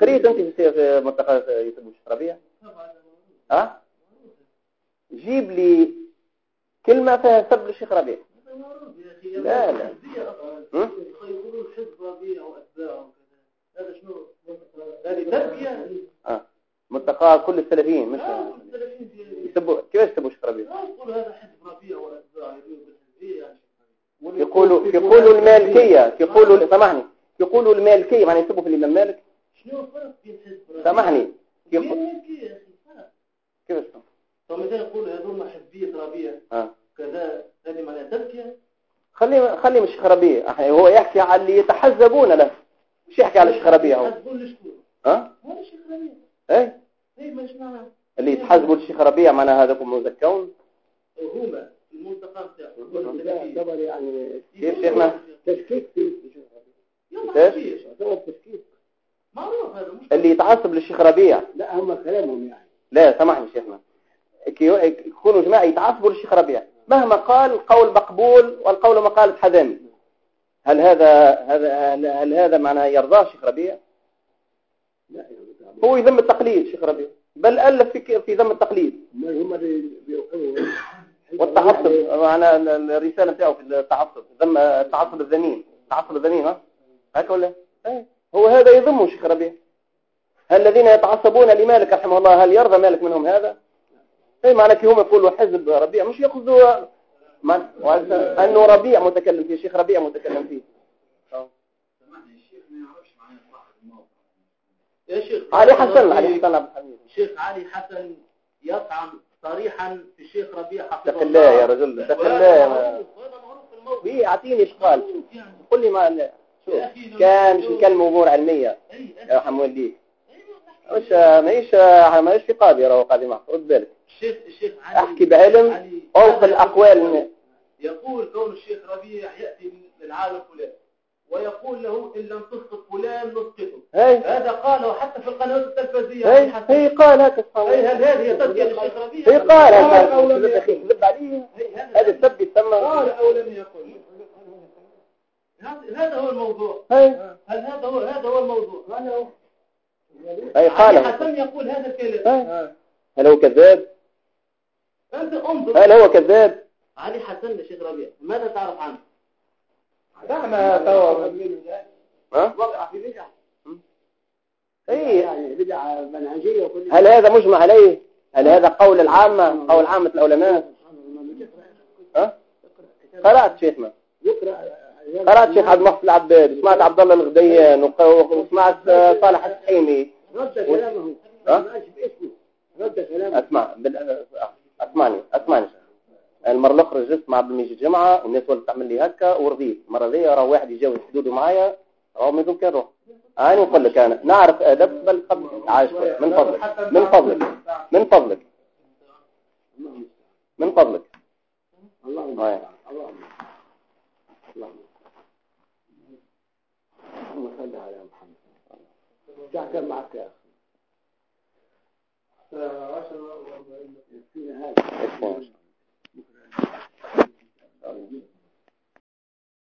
قريت أنت في في ملتقى يسبوا الشيخ ربيع؟ ها؟ جيب لي كلمة فيها سب للشيخ ربيع. لا لا؟ يقولون حزب ربيع هذا شنو هذه آه. ملتقى كل السلفيين مش يسبوا كيف يسبوا الشيخ ربيع؟ لا يقولوا هذا حزب ربيع يقولوا بالحزبيه يعني. يقولوا يقولوا المالكية يقولوا سامحني. يقولوا المالكية يعني يسبوا في الإمام مالك؟ شنو الفرق بين حزب سامحني. يقول فرق كيف اسمه فمثلا يقولوا هذول حزبية ربيع. آه. كذا هذه معناها تركيا خلي خلي مش أحيانا هو يحكي على اللي يتحزبون له. مش يحكي على الشيخ ربيع هو. حزبون لشكون ها؟ هو الشيخ ربيع. إيه؟ اي مش معناها اللي يتحزبوا للشيخ ربيع معناها هذاكم مزكون هما الملتقى بتاعهم. يعتبر يعني كيف شيخنا؟ تشكيك إيش؟ يعتبر تشكيك. معروف هذا مش اللي يتعصب للشيخ ربيع. لا هم كلامهم يعني. لا سامحني شيخنا. يكونوا جماعة يتعصبوا للشيخ ربيع. مهما قال القول مقبول والقول مقالة حذامي هل هذا هذا هل, هذا معناه يرضاه الشيخ ربيع؟ هو يذم التقليد الشيخ ربيع. بل ألف في في ذم التقليد. والتعصب. معنى ال- الرسالة بتاعه في التعصب. ذم التعصب الذميم. التعصب الذميم ها؟ هكا ولا؟ إيه. هو هذا يذمه الشيخ ربيع. الذين يتعصبون لمالك رحمه الله هل يرضى مالك منهم هذا؟ اي معنى كي هم يقولوا حزب ربيع مش ياخذوا من؟ أنه ربيع متكلم فيه شيخ ربيع متكلم فيه. يا شيخ علي حسن علي حسن عبد الحميد. الشيخ علي حسن يطعن صريحا في الشيخ ربيع حفظه الله. يا رجل وهذا يا معروف في في أعطيني اشقال يعني. قل لي ما شوف كان مش نكلم امور علمية. يا حمودي مش ماهيش ماهيش في قاضي راهو قاضي محفوظ بالك. الشيخ الشيخ علي أحكي بعلم فوق الأقوال يقول كون الشيخ ربيع يأتي للعالم فلان ويقول له إن لم تسقط فلان نسقطه هذا قاله حتى في القنوات التلفزيونية. هاي. هي قال هي هل هذه تزكية للشيخ ربيع؟ هي قال قال هذا كذب عليه هي هذا هذا السب يسمى قال أو لم يقل هذا- هذا هو الموضوع. هل هذا هو هذا هو الموضوع؟ هي علي قال حسن يقول هذا الكلام. هل هو كذاب؟ أنت انظر هل هو كذاب. علي حسن للشيخ ربيع. ماذا تعرف عنه؟ دعنا توا. ها؟ وقع في بدعة. اي يعني بدعة منهجية وكل هل هذا مجمع عليه؟ هل هذا قول العامة قول عامة العلماء؟ ها؟ قرأت شيخنا قرأت شيخ عبد المحسن العباد وسمعت عبد الله الغديان وسمعت صالح السحيمي. رد كلامه. ها؟ رد كلامه. أسمع. بال- اسمعني اسمعني المرة الأخرى جلست مع عبد المجيد جمعة والناس ولت تعمل لي هكا ورضيت. المرة ذي راه واحد يجاوز حدوده معايا راه ما يمكن نروح أنا نقول لك أنا نعرف أدب بل قبل عايش من فضلك. من فضلك. من فضلك. من فضلك. اللهم. اللهم اللهم صل على محمد. الساعة كم معك يا أخي؟ يكفينا هذا اسمع.